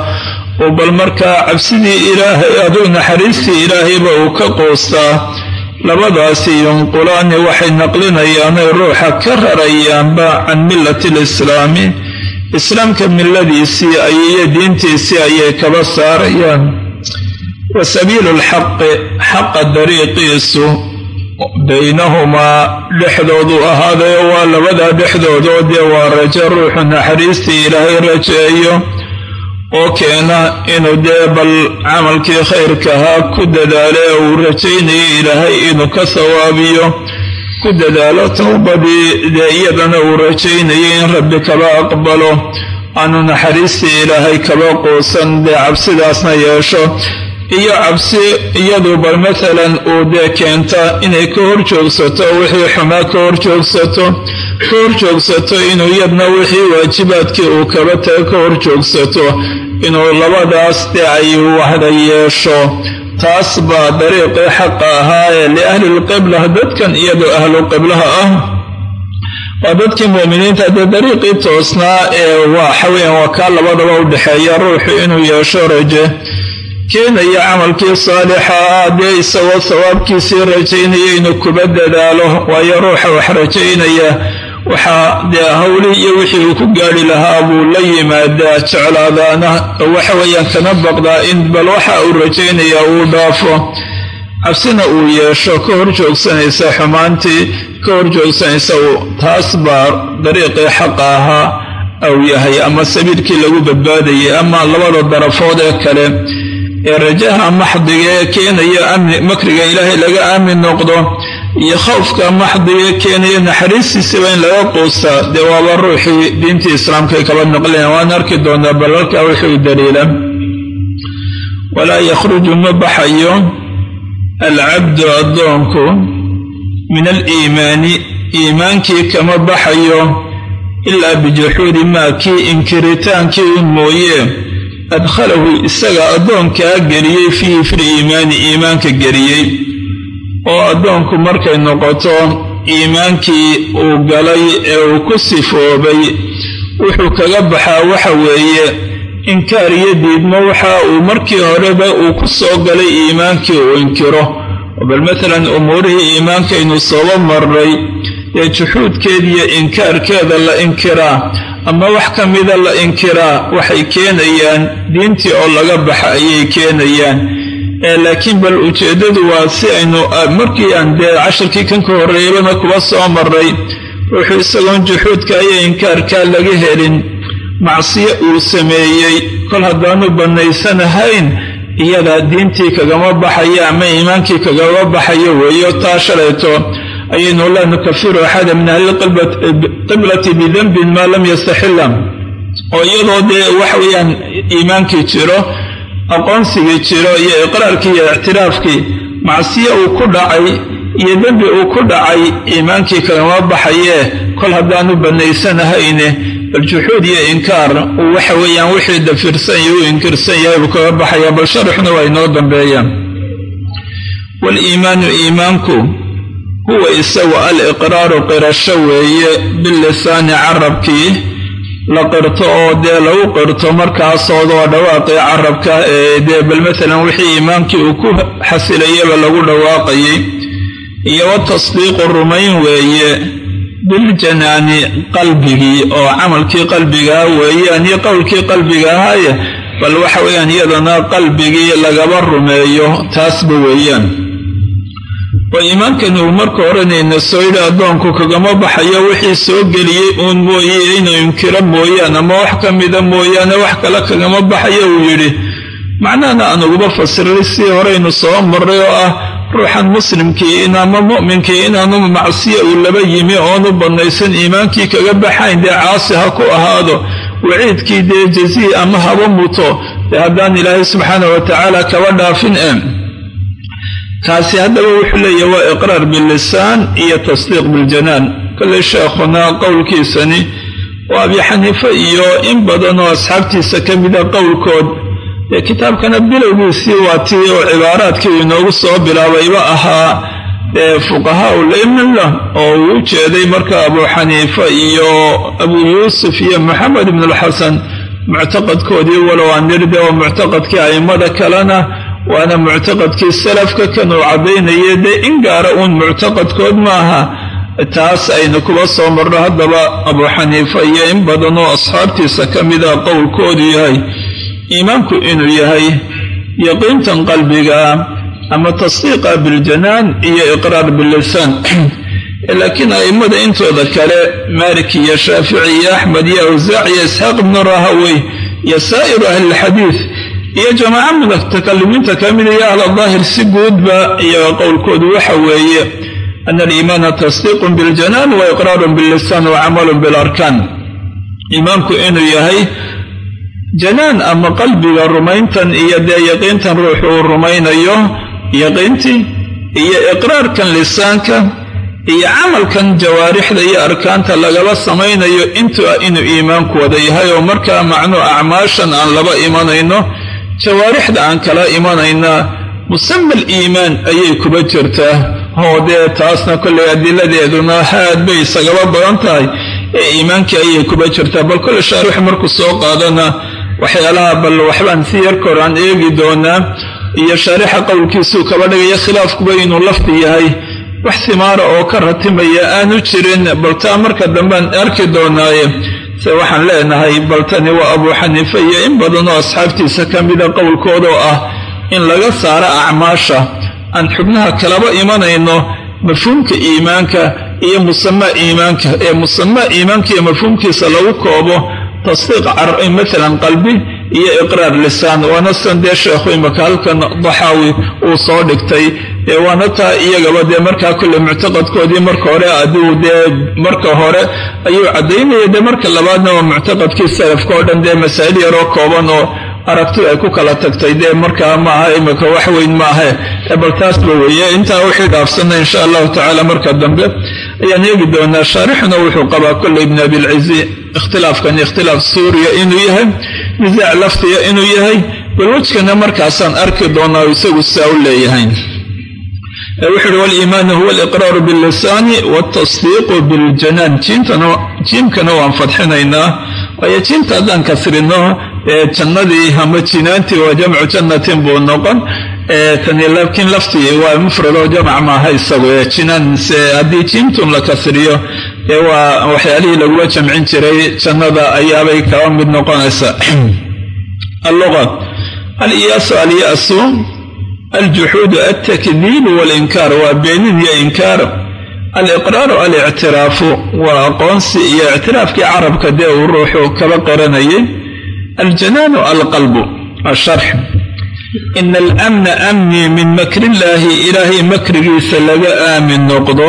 oo bal markaa cabsidii ilaahay aduu naxariistii ilaahayba uu ka quustaa labadaasi yunqulaani waxay naqlinayaanay ruuxa ka rarayaanba can millati lislaami islaamka milladiisii iyo diintiisii ayay kaba saarayaan. Wa sabiilu lxaqi xaqa dariiqiisu baynahumaa dhexdoodu ahaaday waa labadaa dhexdoodoo dee waa rajo ruuxu naxariistii ilaahay rajeeyo oo keena inuu dee bal camalkii khayrkahaa ku dadaalo ee uu rajaynayo ilaahay inuu ka sawaabiyo ku dadaalo towbadii dee iyadana uu rajaynayo in rabbi kaba aqbalo aanu naxariistii ilaahay kaba quusan dee cabsidaasna yeesho. Iyo cabsi iyadu bal maalan uu dee keenta inay ka hor joogsato wixii xumaa ka hor joogsato ka hor joogsato inuu iyadna wixii waajibaadkii uu kaba taga ka hor joogsato inuu labadaas dee ay wahda yeesho. Taas baa dariiqii xaqa ahaa ee liahli lqibla dadkan iyadoo ahlu qiblaha ah. Waa dadkii mu'miniinta dee dariiqii toosnaa ee waxaweyaan waa kaa labadaba u dhexeeya ruuxu inuu yeesho raje. Keenaya camalkii saalixa ah dee isagoo sawaabkiisii rajaynaya inuu kuba dadaalo waayo ruuxa wax rajaynaya waxaa dee hawlihii iyo wixii uu ku gaadhi lahaa buu la yimaadaa jeclaadaana waxa weeyaan kana baqdaa in bal waxa uu rajaynaya uu dhaafo. Cabsina uu yeesho ka hor joogsanaysa xumaantii ka hor joogsanaysa taas baa dariiqii xaqa ahaa au yahay ama sabiilkii lagu badbaadayay ama labada darafood ee kale. Ee rajaha maxdiga ee keenaya amni makriga ilaahay laga aamin noqdo iyo khawfka maxdiga ee keenaya naxariistiisaba in laga quustaa dee waaba ruuxii diintii ay kaba naqleen waan arki doonaa balalka wixii daliila. Walaa yakhruju ma baxayo alcabdu addoonku min aliimaani. Iimaankii kama baxayo ilaa bijuxuudi maa kii inkiritaankii un mooye adkhalahu isaga addoonkaa geliyey fiihi filiimaani iimaanka geliyey oo addoonku markay noqoto iimaankii uu galay ee uu ku sifoobay wuxuu kaga baxaa waxa weeye inkaar iyo diidmo waxa uu markii horeba uu ku soo galay iimaankii uu inkiro. Bal maalan umuurihii iimaankaynu sooba marray ee juxuudkeediiyo inkaarkeeda la inkiraa ama wax ka mida la inkiraa waxay keenayaan diintii oo laga baxa ayay keenayaan laakiin bal ujeeddadu waa si aynu markii aan dee casharkii kan ka horreeyabana kuba soo marray ruuxuu isagoon juxuudka iyo inkaarkaa laga helin. Macsiyo uu sameeyey kol haddaanu bannaysanahayn iyada diintii kagama baxayo ama iimaankii kagama baxayo weeyo taa shalayto ayaynu laa nukafiru axada min ahli qiblati bidanbin maa lam yastaxila oo iyadoo dee waxa weeyaan iimaankii jiro aqoonsigii jiro iyo iqraarkii iyo ictiraafkii macsiyo uu ku dhacay iyo dembi uu ku dhacay iimaankii kagama baxayee kol haddaanu banaysanahayne bal juxuud iyo inkaar uu waxa weeyaan wixii dafirsan iyo u inkirsan yahay buu kaga baxaya bal sharaxuna waa inoo dambeeyaan. Waaliimaanu iimaanku huwa isagu aliqraaru qirasho weeye bilisaani carabkii la qirto oo dee lagu qirto markaasoodoo dhawaaqii carabka ee dee bal maalan wixii iimaankii uu ku xasilayaba lagu dhawaaqayay. Iyo watasdiiqu rumayn weeye biljanaani qalbigii oo camalkii qalbigaha weeyaan iyo qowlkii qalbiga ahaaye bal waxa weeyaan iyadana qalbigii lagaba rumeeyo taasba weeyaan oo uu marka horenayna soo yidhi addoonku kagama baxayo wixii soo geliyey uun mooye inuu inkiro mooyaan ama wax ka mida mooyaane wax kale kagama baxayo uu yidhi. Macnahana aan uguba fasiray sii horeynu soo marray oo ah ruuxan muslimkii in ama mu'minkii inaanu macsiya uu laba yimi oonu bannaysan iimaankii kaga baxayn dee caasi ha ku ahaado waciidkii dee jazii ama haba muto dee haddaan ilaahay subxaana wa tacaala kaba dhaafin e kaasi haddaba wuxuu leeyahy waa iqraar billisaan iyo tasdiiq biljanaan. Kolley sheekhuna qowlkiisani oo abi xaniife iyo in badan oo asxaabtiisa ka mida qowlkood. Dee kitaabkana bilowgiisii waa tii oo cibaaraadkii uu inoogu soo bilaabayba ahaa ee fuqahaa ulimla oo uu u jeeday marka abuu xaniife iyo abuu yuusuf iyo maxamed ibn alxasan muctaqadkoodii walow aan nirde oo muctaqadkii a'immada kalena waana muctaqadkii salafka kanuu caddaynaya dee in gaara uun muctaqadkood maaha taas aynu kuba soo marno haddaba abuu xaniife iyo in badan oo asxaabtiisa ka mida qowlkoodu yahay iimaanku inuu yahay yaqiintan qalbiga ama tasdiiqa biljanaan iyo iqraar billisaan. Laakiin a'immada intooda kale maalik iyo shaafici iyo axmed iyo awsaac iyo isxaaq ibnu rahawey iyo saa'iru ahlilxadiid iyo jamaaca mutakalimiinta ka mida iyo ahla si guudba iyaga qowlkoodu waxa weeye ana aliimaana tasdiiqun biljanaan wa iqraarun billisaan wa camalun bilarkaan. Iimaanku inuu yahay janaan ama qalbiga rumayntan iyo dee yaqiintan ruuxu uu rumaynayo yaqiintii iyo iqraarkan lisaanka iyo camalkan jawaarixda iyo arkaanta lagaba samaynayo intuu ah inuu iimaanku wada yahay oo markaa macnuu acmaashan aan laba imanayno jawaarixda aan kala imanayna musamal iimaan ayay kuba jirtaa oo dee taasna kollay adiladeeduna haad bay isagaba badan tahay. Ee iimaankii ayay kuba jirtaa bal kolle shaarix markuu soo qaadana waxyaalaha bal waxbaan si yarkor aan eegi doonaa iyo shaarixa qowlkiisuu kaba dhigaya khilaafkuba inuu lafdi yahay. Wax simaara oo ka ratimaya aanu jirin bal taa marka dambean arki doonaaye se waxaan leenahay baltani waa abuu xaniife iyo in badan oo asxaabtiisa ka mida qowlkoodoo ah in laga saaro acmaasha. Aan xubnaha kalaba imanayno mafhuumka iimaanka iyo musamaa iimaanka ee musamaa iimaanka iyo mafhuumkiisa lagu koobo tasdiiq maalan qalbi iyo iqraar lisaan waana san dee sheekhu imaka halkan daxaawi uu soo dhigtay. Waana taa iyagaba dee markaa kolle muctaqadkoodii marka hore aduu dee marka hore ayuu caddaynaya dee marka labaadna waa muctaqadkii salafka oo dhan dee masaa'il yaroo kooban oo aragtidu ay ku kala tagtay. Dee markaa maaha imika wax weyn maahe bal taasba weeye intaa wixii dhaafsanna insha allahu tacaala marka dambe. Ayaan eegi doonaa shaarixuna wuxuu qabaa kolley ibn abilcizi ikhtilaafkan ikhtilaaf suuriya inuu yahay nisaac laftiga inuu yahay bal wejkana markaasaan arki doonaa isagu saa u leeyahay. Wuxu uhi waliimaanu huwa aliqraaru billisaani waltasdiiqu biljanaan jiimkana waan fadxinaynaa. Waayo jiimta haddaan kasrino jannadii ama jinaantii waa jamcu jannatin buu noqon. Laakiin laftii waa mufradoo jamac maaha isagu jinaan haddii jiimtun la kasriyo ee waa waxyaalihii lagula jamcin jiray jannada ayaabay kaba mid noqonaysa. Alluqa aliyaasu alya'su aljuxuudu altakdiibu walinkaar waa beenin iyo inkaar. Aliqraaru alictiraafu waa aqoonsi iyo ictiraafkii carabka dee uu ruuxu kaba qaranayay aljanaanu alqalbu asharx ina alamna amni min makrillaahi ilaahay makrigiisa laga aamin noqdo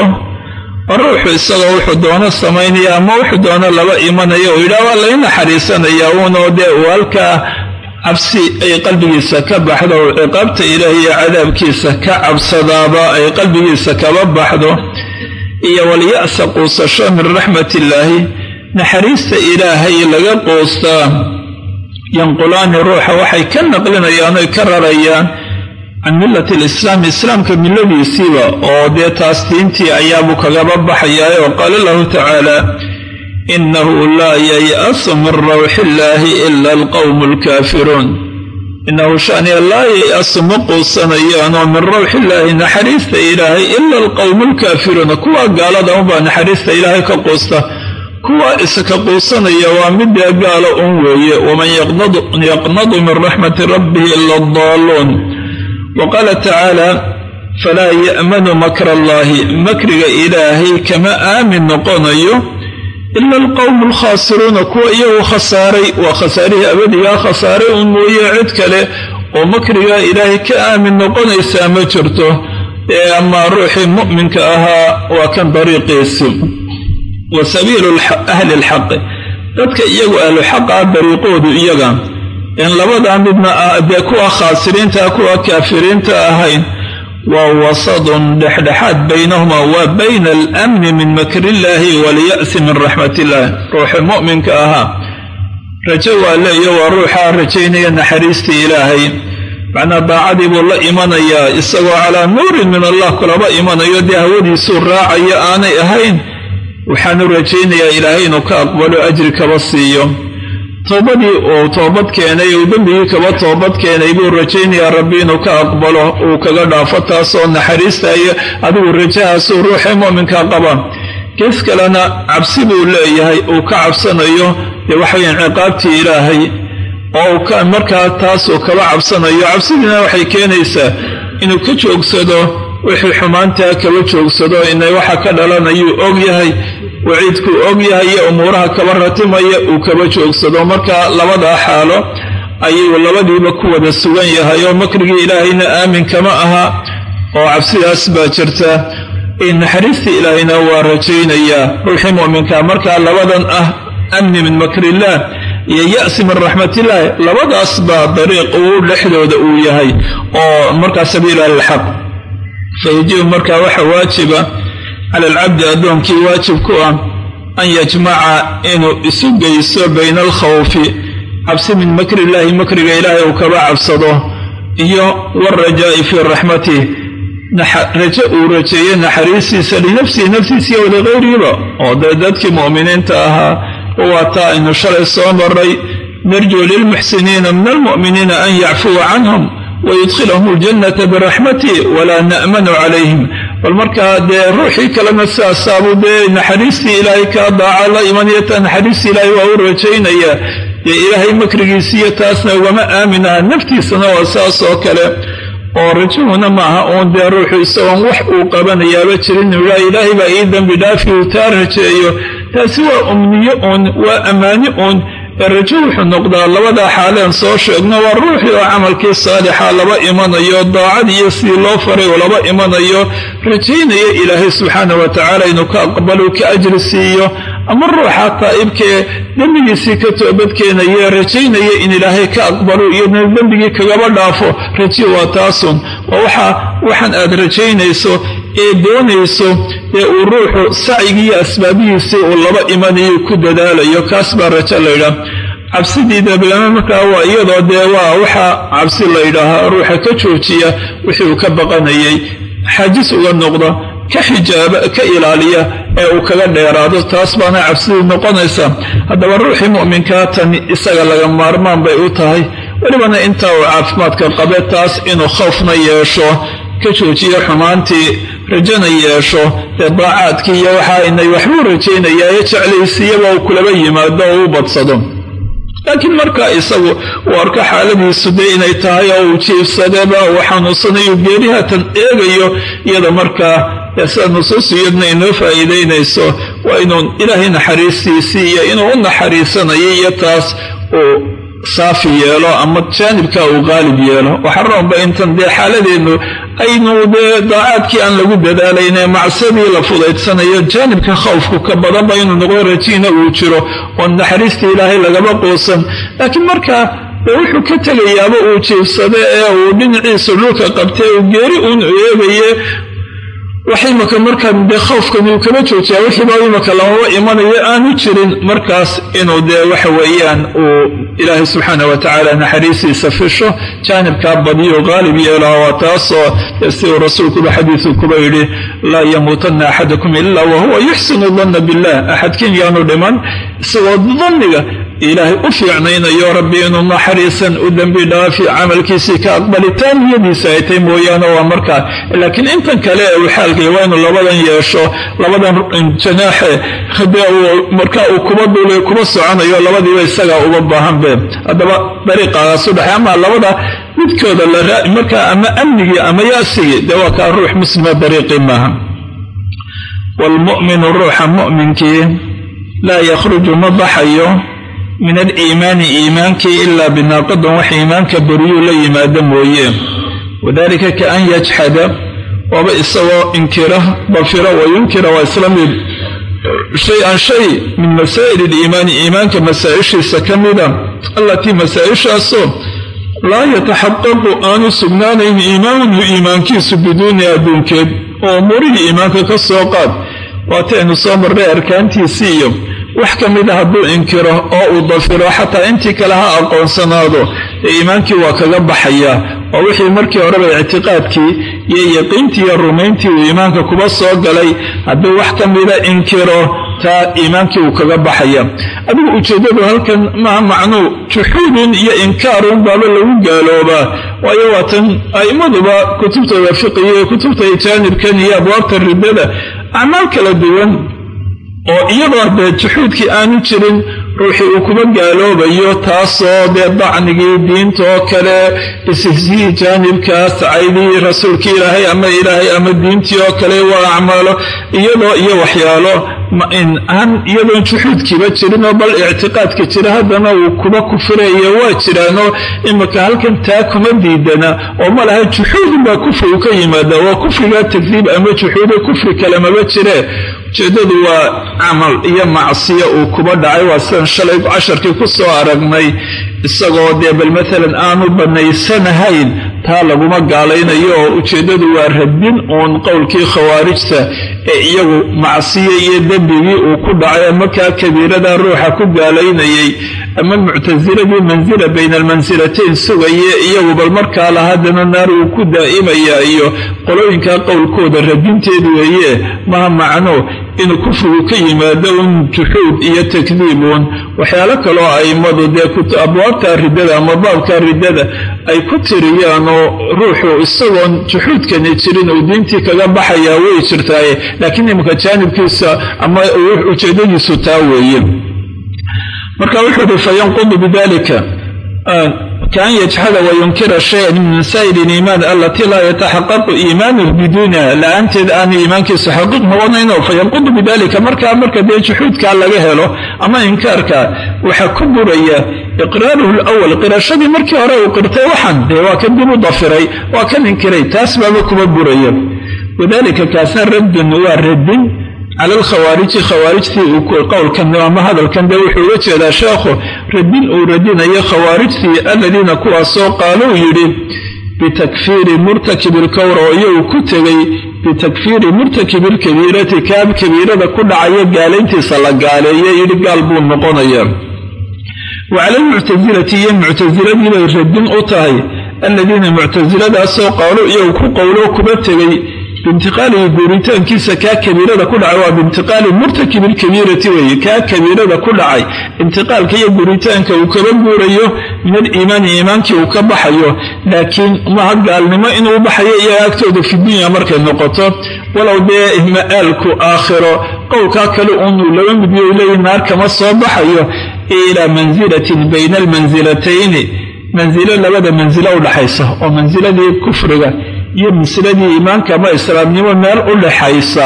ruuxu isagoo wuxuu doono samaynaya ama wuxuu doono laba imanaya oo yidhaha waa laga naxariisanaya uunoo dee uu halkaa cabsi ay qalbigiisa ka baxdo oo ciqaabta ilaahay iyo cadaabkiisa ka cabsadaaba ay qalbigiisa kaba baxdo iyo walya'sa quusasho min raxmatillaahi naxariista ilaahay laga quustaa yanqulaani ruuxa waxay ka naqlinayaan oy ka rarayaan can millati alislaami islaamka milladiisiiba oo dee taas diintii ayaabuu kagaba baxayaa oo qaala lahu tacaala inahu laa yay'asu min rawxi illaahi ila alqowmu alkaafiruun inahu shaniya laa yay'asu ma quusanayaanoo min rawxi illaahi naxariista ilaahay ila alqowmu alkaafiruuna kuwa gaalada unbaa naxariista ilaahay ka quusta kuwa iska quusanaya waa midee gaalo un weeye. Waman yaqnadu min raxmati rabbihi ila adaalluun wa qaala tacaala falaa ya'manu makra allaahi makriga ilaahay kama aamin noqonayo ila alqowmu alkhaasiruuna kuwa iyagu khasaaray waa khasaarihii abadigaa khasaaray un mooye cid kale oo makrigaa ilaahay ka aamin noqonaysaa ma jirto amaa ruuxii mu'minka ahaa waa kan dariiqiisi wa sabiilu ahli lxaqi dadka iyagu ahlu xaqa dariiqoodu iyaga in labadaa midna ah dee kuwa khaasiriinta kuwa kaafiriinta ahayn waa wasadun dhexdhexaad baynahuma waa bayna alamni min makrillaahi walya'si min raxmatillaah ruuxi mu'minka ahaa. Rajo waa leeyo waa ruuxaa rajaynaya naxariistii ilaahay. Macnaa daacadii buu la imanayaa isagoo calaa nuurin min allah kulaba imanayo dee hawadiisuu raacaya aanay ahayn waxaanu rajaynayaa ilaahay inuu ka aqbalo ajri kaba siiyo toobadii uu toobad keenay uu dembigii kaba toobad keenay buu rajaynayaa rabbi inuu ka aqbalo uu kaga dhaafo taasoo naxariistaya adigu rajahaasuu ruuxii mu'minka qaba gees kalena cabsi buu leeyahay uu ka cabsanayo dee waxaweyan ciqaabtii ilaahay oo markaa taasuu kaba cabsanayo. Cabsidiina waxay keenaysaa inuu ka joogsado wixii xumaantaa kaba joogsado inay waxa ka dhalanayuu og yahay waciidkuu og yahay iyo umuuraha kaba ratimaya uu kaba joogsado. Marka labadaa xaalo ayuu labadiiba ku wada sugan yahay oo makrigii ilaahayna aamin kama aha oo cabsidaas baa jirta. Naxariistii ilaahayna waa rajaynayaa. Ruuxii mu'minka markaa labadan ah amni min makrillaah iyo ya'si min raxmatillaah labadaas baa dariiq uu dhexdooda uu yahay oo markaa sabiil alxaq fayajibu markaa waxa waajiba cala alcabdi addoonkii waajib ku ah an yajmaca inuu isu geyso bayna alkhawfi cabsi min makrillaahi makriga ilaahay uu kaba cabsado iyo waalrajaa'i fii raxmatih rajo uu rajeeye naxariistiisa linafsihi naftiisiiyo waligayrihiba oo dee dadkii mu'miniinta ahaa waataa aynu shalay soo maray narjuu lilmuxsiniina min almu'miniina an yacfuwa canhum wayudkhilahum aljannata biraxmatih walaa na'manu calayhim bal markaa dee ruuxii kalena sidaasaabuu dee naxariistii ilaahay kaa daaca la imanaya taa naxariistii ilaahay waa u rajaynaya dee ilaahay makrigiisiiyo taasna ugama aaminaha naftiisana waa saas oo kale oo rajuhuna maaha uun dee ruuxu isagoon wax uu qabanayaaba jirin ila ilaahay baa ii dembi dhaafi uu taa rajeeyo taasi waa umniyo uun waa ammaani uun ee wuxuu noqdaa labadaa xaaleen soo sheegno waa ruuxii oo camalkii saalixa laba imanayo daacad iyo sidii loo faray oo laba imanayo rajaynaya ilaahay subxaana wa tacaala inuu ka aqbalo ka ajri siiyo ama ruuxa taa'ibkee dembigiisii ka toobadkeenaye rajaynaya in ilaahay ka aqbalo iyona dembigii kagaba dhaafo rajiyo waa taasun. Waa waxa waxaan aad rajaynayso ee doonayso ee uu ruuxu sacyigiiyo asbaabihiisii uu laba imanayo ku dadaalayo. Kaas baa rajo laydhaah cabsidii dablama markaa waa iyadoo dee waa waxa cabsi laydhaahaa ruuxa ka joojiya wixii uu ka baqanayay. Xaajis uga noqda ka xijaaba ka ilaaliya ee uu kaga dheeraado taas baana cabsidii noqonaysa. Haddaba ruuxii mu'minkaa tani isaga laga maarmaan bay u tahay. Welibana intaa uu caafimaadka qabe taas inuu khawfna yeesho ka joojiyo xumaantii rajana yeesho dee daacaadkii iyo waxa inay waxbuu rajaynayaa ee jeclaysiiyaba uu kulaba yimaado oo u badsado. Laakiin markaa isagu uu arko xaaladiisu dee inay tahay oo uu jiifsadeba uu xanuunsanayo geerihatan eegayo iyada markaa ee sida nusuusiyadna inoo faa'iidaynayso waa inuu ilaahay naxariistiisii iyo inuu u naxariisanayo iyo taas uu saafi yeelo ama jaanibka uu qaalib yeelo. Waxaa roonba intan dee xaaladeennu aynu dee daacaadkii aan lagu dadaalayne macsadii la fudaydsanayo jaanibka khawfku ka badanba inuu noqdo rajiina uu jiro oo naxariistii ilaahay lagaba quusan. Laakiin markaa wuxuu ka tegayaaba uu jiifsade ee uu dhinaciisa dhulka qabtay uu geeri uun eegaye wax imaka markaan dee khawfkan uu kala joojiyaa wixiiba imaka lamaba imanayo aanu jirin markaas inuu dee waxa weeyaan uu ilaahay subxaana wa tacaala naxariistiisa fisho jaanibkaa badiyo qaalib yeelaa waa taasoo siduu rasuulkuba xadiisu kuba yidhi laa yamuutanna axadakum ila wahuwa yuxsinu danna billah axadkiin yaanu dhiman isagoo danniga ilaahay u fiicnaynayo rabbi inuu naxariisan u dembi dhaafi camalkiisii ka aqbalitaan niyadiisa ay tay mooyaane waa markaa laakiin intan kale uu xaalkay waa inuu labadan yeesho labadan janaaxe markaa uu kuba duulay kuba soconayo labadiiba isagaa uga baahanbe haddaba dariiqaagaas u dhexey ama labada midkooda markaa ama amnigii ama yaasigii dee waa kaa ruux muslima dariiqii maaha waalmu'minu ruuxa mu'minkii laa yakhruju ma baxayo min aliimaani iimaankii ilaa binaaqadun wax iimaanka beriyuu la yimaado mooye. Wadalika kaan yajxada waaba isagoo inkira dafira wa yunkira waa isla mid shay-an shay min masaa'il aliimaani iimaanka masaa-ishiisa ka mida allatii masaa-ishaasoo laa yataxaqaqu aanu sugnaanayn iimaanuhu iimaankiisu biduuni adduunkeed oo umuurihii iimaanka ka soo qaad. Waataynu soo marray arkaantiisii iyo wax ka mida hadduu inkiro oo uu dafiro xataa intii kale ha aqoonsanaado dee iimaankii waa kaga baxayaa waa wixii markii horeba ictiqaadkii iyo yaqiintii iyo rumayntii uu iimaanka kuba soo galay hadduu wax ka mida inkiro taa iimaankii uu kaga baxaya. Adigu ujeeddadu halkan maaha macnuu juxuudun iyo inkaarun baaba lagu gaaloobaa waayo waatan a'immaduba kutubtooda fiqiga kutubta jaanibkan iyo abwaabta ridada acmaal kala duwan oo iyadoo dee juxuudkii aanu jirin ruuxii uu kuba gaaloobayo taasoo dee dacnigii diintaoo kale isihsihii jaanibkaas caydii rasuulkii ilaahay ama ilaahay ama diintii oo kale waa acmaalo iyadoo iyo waxyaalo aan iyadoon juxuudkiiba jirinoo bal ictiqaadka jira haddana uu kuba kufirayo waa jiraanoo imika halkan taa kuma diidana oo ma laha juxuudunbaa kufri uu ka yimaada waa kufrigaa takdiib ama juxuudo kufri kale maba jire. Ujeeddadu waa camal iyo macsiyo uu kuba dhacay waa sidan shalay casharkii ku soo aragnay isagoo dee bal maalan aanu bannaysanahayn taa laguma gaalaynayo oo ujeeddadu waa radin uun qowlkii khawaarijta ee iyagu macsiyo iyo dembigii uu ku dhacay ama kaa kabiirada ruuxa ku gaalaynayay ama muctasiladii mansila bayna almansilatayn sugaye iyagu bal markaa la haddana naar uu ku daa'imaya iyo qolooyinkaa qowlkooda radinteed weeye maha macno inuu kufrigu ka yimaado un juxuud iyo takdiibuun waxyaalo kaloo a'immadu dee abwaabta riddada ama baabka riddada ay ku tiriyaan oo ruuxu isagoon juxuudkani jirin uu diintii kaga baxayaa way jirtaaye. Laakiin iminka jaanibkiisa ama ujeeddadiisu taa weeye. Marka wuxuu uhi fayanqudu bidalika kaan yajxada wayunkira shayan min masaa'il iliimaan alatii laa yataxaqaqu iimaanuhu biduuniha la'aanteed aanu iimaankiisu xaqiiq noqonayno fayanqudu bidalika markaa marka dee juxuudkaa laga helo ama inkaarka waxaa ku buraya iqraaruhu lwal qirashadii markii hore uu qirtay waxan dee waa kan dib u dafiray waa kan inkiray taas baaba cala alkhawaariji khawaarijtii qowlkan ama hadalkan dee wuxuu uga jeedaa sheekhu radin uu radinayo khawaarijtii aladiina kuwaasoo qaaluu yidhi bitakfiiri murtakibi ilkowra oo iyagu ku tegay bitakfiiri murtakibi ilkabiirati kaab kabiirada ku dhacaya gaalayntiisa la gaaleeye yidhi gaal buu noqonaya. Wa cala almuctasilati iyo muctasiladii bay radin u tahay aladiina muctasiladaasoo qaaluu iyagu ku qowloo kuba tegay biintiqaalihi guuritaankiisa kaa kabiirada ku dhacay waa biintiqaali murtakibi ilkabiirati weeye kaa kabiirada ku dhacay. Intiqaalka iyo guuritaanka uu kaba guurayo min aliimaani iimaankii uu ka baxayo. Laakiin maha gaalnimo inuu baxayo iyaga agtooda fi dunya markay noqoto. Walow dee ma'aalku aakhiro qowlkaa kale uunuu laba midyo leeyi naar kama soo baxayo. Ilaa mansilatin bayna almansilatayni mansilo labada mansilo udhaxaysa oo mansiladii kufriga iyo misladii iimaanka ama islaamnimo meel u dhaxaysa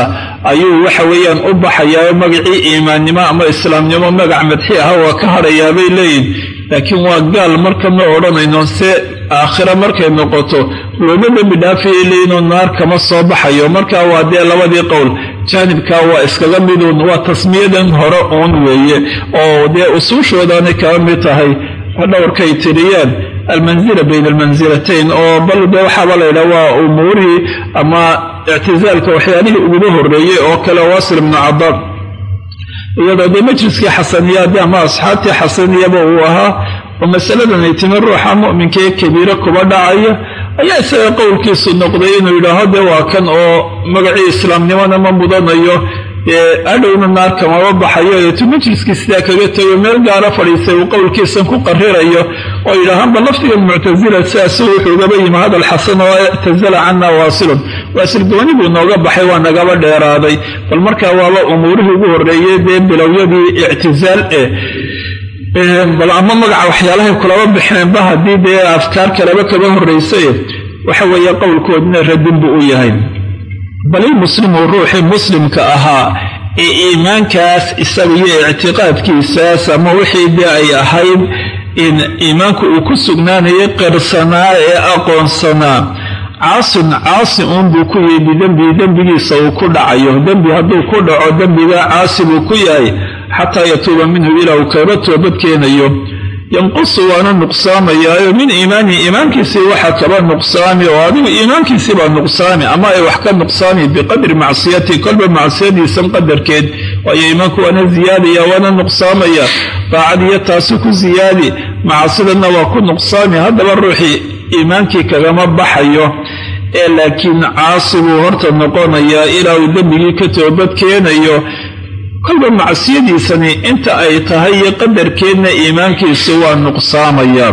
ayuu waxa weeyaan u baxayaa magacii iimaannimo ama islaamnimo magac madxi ah waa ka hadhayaa bay leeyihiin laakiin waa gaal marka ma odhanayno se aakhira markay noqoto looma dembi dhaafayay leeyinoo naar kama soo baxayo. Marka waa dee labadii qowl jaanibkaa waa iskaga miduun waa tasmiyadan hore uun weeye oo dee usuushoodaanay kaba mid tahay dhowrkay tiriyeen almanzila bayna almansilatayn oo bal de waxaaba laydhaha waa umuurihii ama ictizaalka waxyaalihii uguba horreeyey oo kale wasil ibnu cadaan iyadoo dee majliskii xasaniyaadi ama asxaabtii xasaniyaba uu ahaa oo masaladan ay timi ruuxa mu'minka ee kabiire kuba dhacaya ayaa isaga qowlkiisu noqday inuu yidhaaho dee waa kan oo magacii islaamnimona ma mudanayo adhowna naar kamaba baxayo eetu majliskii sidaa kaga tego meel gaara fadhiisay uu qowlkiisan ku qarirayo oo yidhaahaanba lafdiga muctasila sidaas wuxuu yimi hadal xasan oo ictazala cana waasilun. Waasil gooni buu nooga baxay waa nagaba dheeraaday. Bal markaa waaba umuurihii ugu horreeyey dee bilowyadii ictizaal eh bal ama magaca waxyaalahay kulaba baxeenba haddii dee afkaar kaleba kaba horraysay waxa weeye qowlkoodina radin buu u yahay bal ilmuslimu ruuxii muslimka ahaa ee iimaankaas isaga iyo ictiqaadkiisaas ama wixii dee ay ahayd in iimaanku uu ku sugnaanayay qirsanaa ee aqoonsanaa. Caasin caasi uun buu ku yihi bidembii dembigiisa uu ku dhacayo. Dembi hadduu ku dhaco dembigaa caasi buu ku yahay xataa yatuuba minhu ilaa uu kaba toobad keenayo yanqusu waana nuqsaamayaayo min iimaanihi iimaankiisii waxaa kaba nuqsaami oo adigu iimaankiisii baa nuqsaami ama ay wax ka nuqsaami biqadri macsiyati kolba macsiyadiisan qadarkeed waayo iimaanku waana ziyaadaya waana nuqsaamaya daacadiyo taasu ku ziyaadi macasidanna waa ku nuqsaami haddaba ruuxii iimaankii kagama baxayo ee laakiin caasi buu horta noqonayaa ilaa uu dembigii ka toobad keenayo kolba macsiyadiisani inta ay tahay iyo qadarkeedna iimaankiisu waa nuqsaamayaa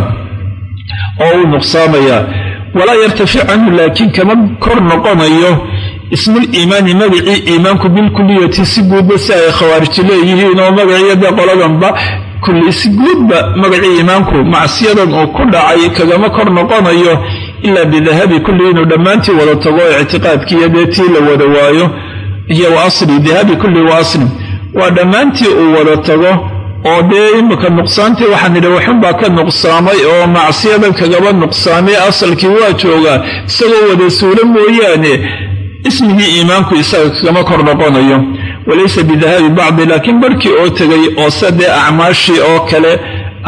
oo uu nuqsaamayaa walaa yartafic canhu laakiin kama kor noqonayo. Ismul iimaani magacii iimaanku bilkuliyati si guudba si ay khawaariji leeyihiin oo magaciyo dee qoladanba kulli si guudba magacii iimaanku macsiyadan uu ku dhacay kagama kor noqonayo. Ilaa bidahabi kulli inuu dhammaantii wada tago ictiqaadkiiyo dee tii la wada waayo. Iyo wa dahabi kulli wa asli waa dhammaantii uu wada tago oo dee imika nuqsaantii waxaan nidhi waxunbaa ka nuqsaamay oo macsiyadan kagaba nuqsaamay asalkii waa joogaa isagoo wada suulo mooyaane ismigii iimaanku isaga kagama kor noqonayo. Walaysa bidahabi bacdi laakiin barhkii oo tegay oo se dee acmaashii oo kale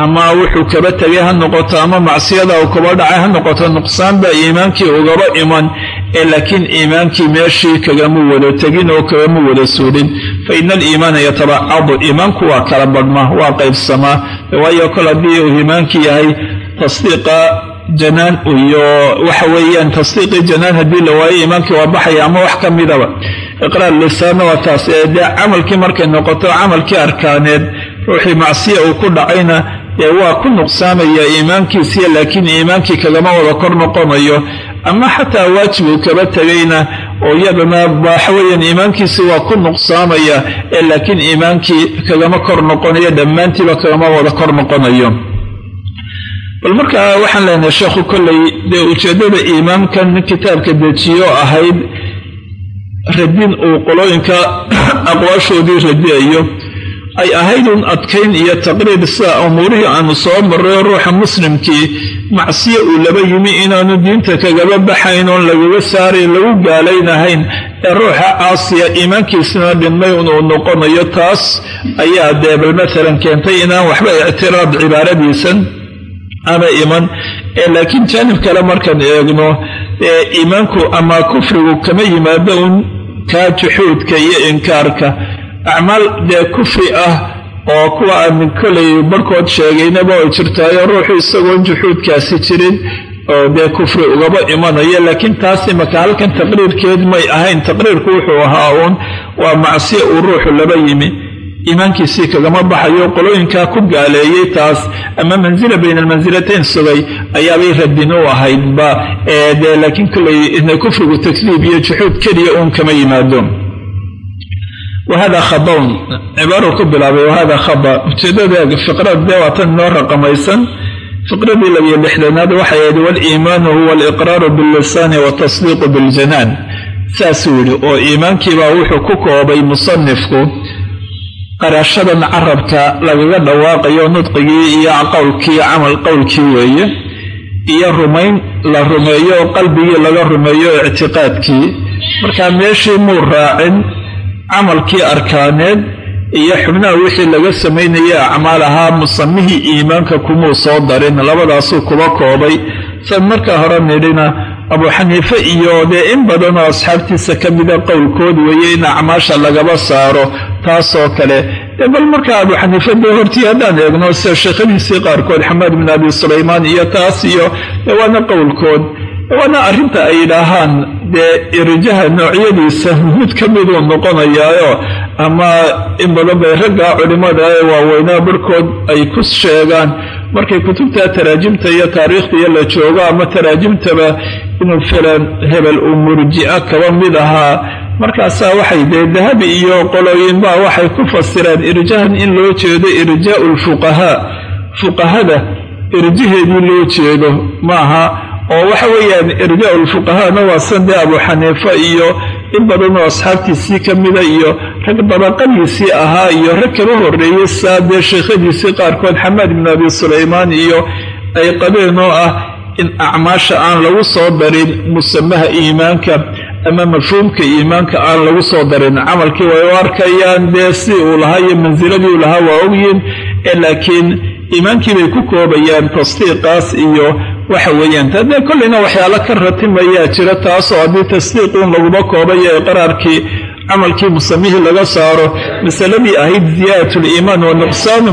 ama wuxuu kaba tegay ha noqoto ama macsiyada uu kaba dhacay ha noqoto nuqsaan baa iimaankii ugaba iman ee laakiin iimaankii meeshii kagama wada tegin oo kagama wada suulin fa ina aliimaana yatabacadu iimaanku waa kala badhma waa qaybsamaa. Waayo kol haddii uu iimaankii yahay tasdiiqa janaan iyo waxa weeyaan tasdiiqii janaan haddii la waayo iimaankii waa baxaya ama wax ka midaba iqraar lisaanna waa taas ee dee camalkii markay noqoto camalkii arkaaneed ruuxii macsiya uu ku dhacayna ee waa ku nuqsaamaya iimaankiisiya laakiin iimaankii kagama wada kor noqonayo ama xataa waajib uu kaba tegayna oo iyadana waxa weeyaan iimaankiisii waa ku nuqsaamaya ee laakiin iimaankii kagama kor noqonayo dhammaantiiba kagama wada kor noqonayo. Bal markaa waxaan leenahay sheekhu kolley dee ujeeddada iimaamkan kitaabka dejiyo ahayd radin uu qolooyinka aqwaashoodii radiyayo ay ahayd un adkayn iyo taqriir sida umuurihii aanu soo marray ruuxa muslimkii macsiye uu laba yimi inaanu diinta kagaba baxayn oon lagaga saarayn lagu gaalaynahayn ee ruuxa caasiya iimaankiisina dhinmay inuu noqonayo taas ayaa dee bal maalan keentay inaan waxba ictiraad cibaaradiisan ama iman. Laakiin jaanib kale markaan eegno ee iimaanku ama kufrigu kama yimaado un kaa juxuudka iyo inkaarka acmaal dee kufri ah oo kuwa aan kolay barhkood sheegaynaba ay jirtaayo ruuxu isagoon juxuudkaasi jirin oo dee kufri ugaba imanayo laakiin taas imaka halkan taqriirkeed may ahayn taqriirku wuxuu ahaa uun waa macsiya uu ruuxu laba yimi. Iimaankiisii kagama baxayo qolooyinkaa ku gaaleeyey taas ama mansila bayna almansilatayn sugay ayaabay radin u ahaydba dee laakiin kolay kufrigu takdiib iyo juxuud keliya uun kama yimaado wahada khadaun cibaaruu ku bilaabay wahada khada ujeedada fiqrad dee waatan inoo raqamaysan fiqradii labiyo lixdanaad waxay ahayd waliimaanu huwa aliqraaru billisaani watasdiiqu biljanaan saasuu yidhi oo iimaankiibaa wuxuu ku koobay musanifku qarashadan carabka lagaga dhawaaqayo nudqigii iyo qowlkii camal qowlkii weeye iyo rumayn la rumeeyo oo qalbigii laga rumeeyo ictiqaadkii markaa meeshii muu raacin camalkii arkaaneed iyo xubnaha wixii laga samaynayay acmaal ahaa musamihii iimaanka kumuu soo darin labadaasuu kuba koobay. San markaa hore nidhina abuu xaniife iyo dee in badan oo asxaabtiisa ka mida qowlkood weeye in acmaasha lagaba saaro taasoo kale. Bal markaa abuu xaniife dee hortii haddaan eegno sida sheekhadiisii qaarkood xamaad bin abi sulaymaan iyo taas iyo waana qowlkood waana arrinta ay yidhaahaan dee irjaha noocyadiisa mid ka miduu noqonayaayo ama in badan bay ragga culimmada ee waaweynaa barhkood ay ku sheegaan. Markay kutubta taraajimta iyo taariikhda iyo la joogo ama taraajimtaba inuu filan hebel uu murji'a kaba mid ahaa. Markaasaa waxay dee dahabi iyo qolooyinba waxay ku fasireen irjahan in loo jeedo irjaa'u lfuqahaa fuqahada irjaheedii loo jeedo maaha oo waxa weeyaan irjaa'u lfuqahaana waa sandee abu xaniifa iyo in badan oo asxaabtiisii ka mida iyo rag dabaqadiisii ahaa iyo rag kaba horreeyey saa dee sheekhadiisii qaarkood xamaad bin abi sulaymaan iyo ay qabeen oo ah in acmaasha aan lagu soo darin musamaha iimaanka ama mafhuumka iimaanka aan lagu soo darin. Camalkii way u arkayaan dee si uu lahaa iyo mansiladii uu lahaa waa ogyiin laakiin iimaankii bay ku koobayaan tasdiiqaas iyo waxa weeyaan tadee kolleyna waxyaalo ka ratimayaa jira taasoo haddii tasdiiquun laguma koobayo iqraarkii camalkii musamihii laga saaro. Masaladii ahayd ziyaadat liimaan wa nuqsaanu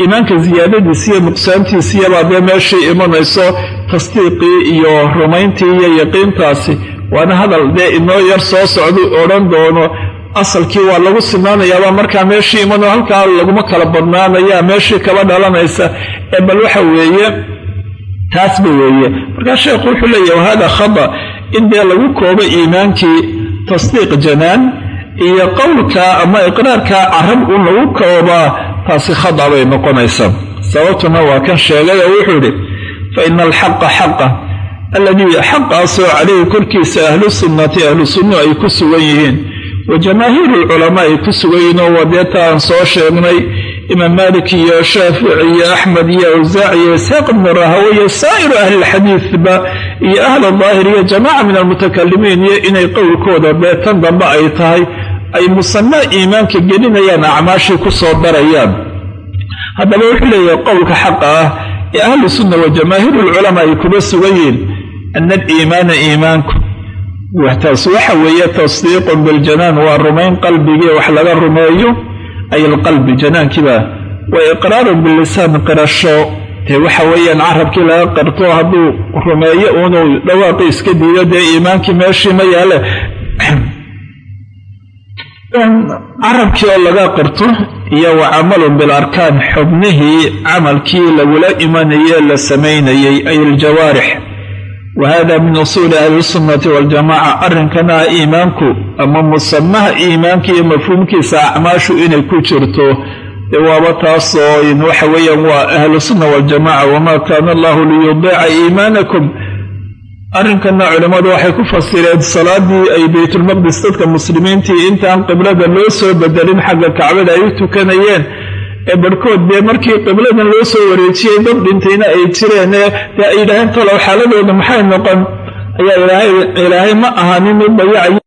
iimaanka ziyaadadiisi iyo nuqsaantiisiyabaa dee meeshii imanayso tasdiiqii iyo rumayntii iyo yaqiintaasi. Waana hadal dee inoo yar soo socdu odhan doono. Asalkii waa lagu sinaanayaabaa markaa meeshii imanoo halkaa laguma kala badnaanaya meeshii kaba dhalanaysa. Ee bal waxa weeye taasba weeye. Markaa sheekhu wuxuu leeyahy wahada khada in dee lagu koobo iimaankii tasdiiq janaan iyo qowlka ama iqraarka carab un lagu koobaa taasi khada bay noqonaysaa. Sababtuna waa kan sheegay oo wuxuu idhi fa ina alxaqa xaqa alladii xaqaasoo calayhi korkiisa ahlu sunnati ahlu sunnu ay ku sugan yihiin wa jamaahiiru alculamaa ay ku sugan yihiin oo wadeeta aan soo sheegnay imaam maalik iyo shaafici iyo axmed iyo awsaac iyo isxaaq ibnu rahawe iyo saa'iru ahli lxadiidba iyo ahla daahir iyo jamaaca min almutakalimiin iyo inay qowlkooda dee tan dambe ay tahay ay musanaa iimaanka gelinayaan acmaashii ku soo darayaan haddaba wuxuu leeyahay qowlka xaqa ah ee ahlu sunna wa jamaahiiru alculamaa ay kuba sugan yihiin ana aliimaana iimaanku taas waxa weeye tasdiiqun biljanaan waa rumayn qalbigii wax laga rumeeyo ay alqalbi janaankiiba wa iqraarun bilisaan qirasho dee waxa weeyaan carabkii laga qirto hadduu rumeeyo unuu dhawaaqi iska diido dee iimaankii meeshii ma yaale. Carabkii oo laga qirto iyo wa camalun bilarkaan xubnihii camalkii lagula imanayee la samaynayey ay aljawaarix wa hada min usuuli ahli sunnati waljamaca arrinkana iimaanku ama musamaha iimaanka iyo mafhuumkiisa acmaashu inay ku jirto waaba taasoo waxa weeyaan waa ahlu sunna waljamaca wamaa kaana allahu liyudiica iimaanakum arrinkana culimmadu waxay ku fasireen salaadii ay baytulmaqdis dadka muslimiintii intaan qiblada loo soo bedelin xagga kacbada ay u tukanayeen ee barhkood dee markii qibladan loo soo wareejiyey dad dhintayna ay jireen ee ay yidhaaheen talow xaaladooda maxay noqon? Ayaa ilaahay ma ahaanin mid dayacayo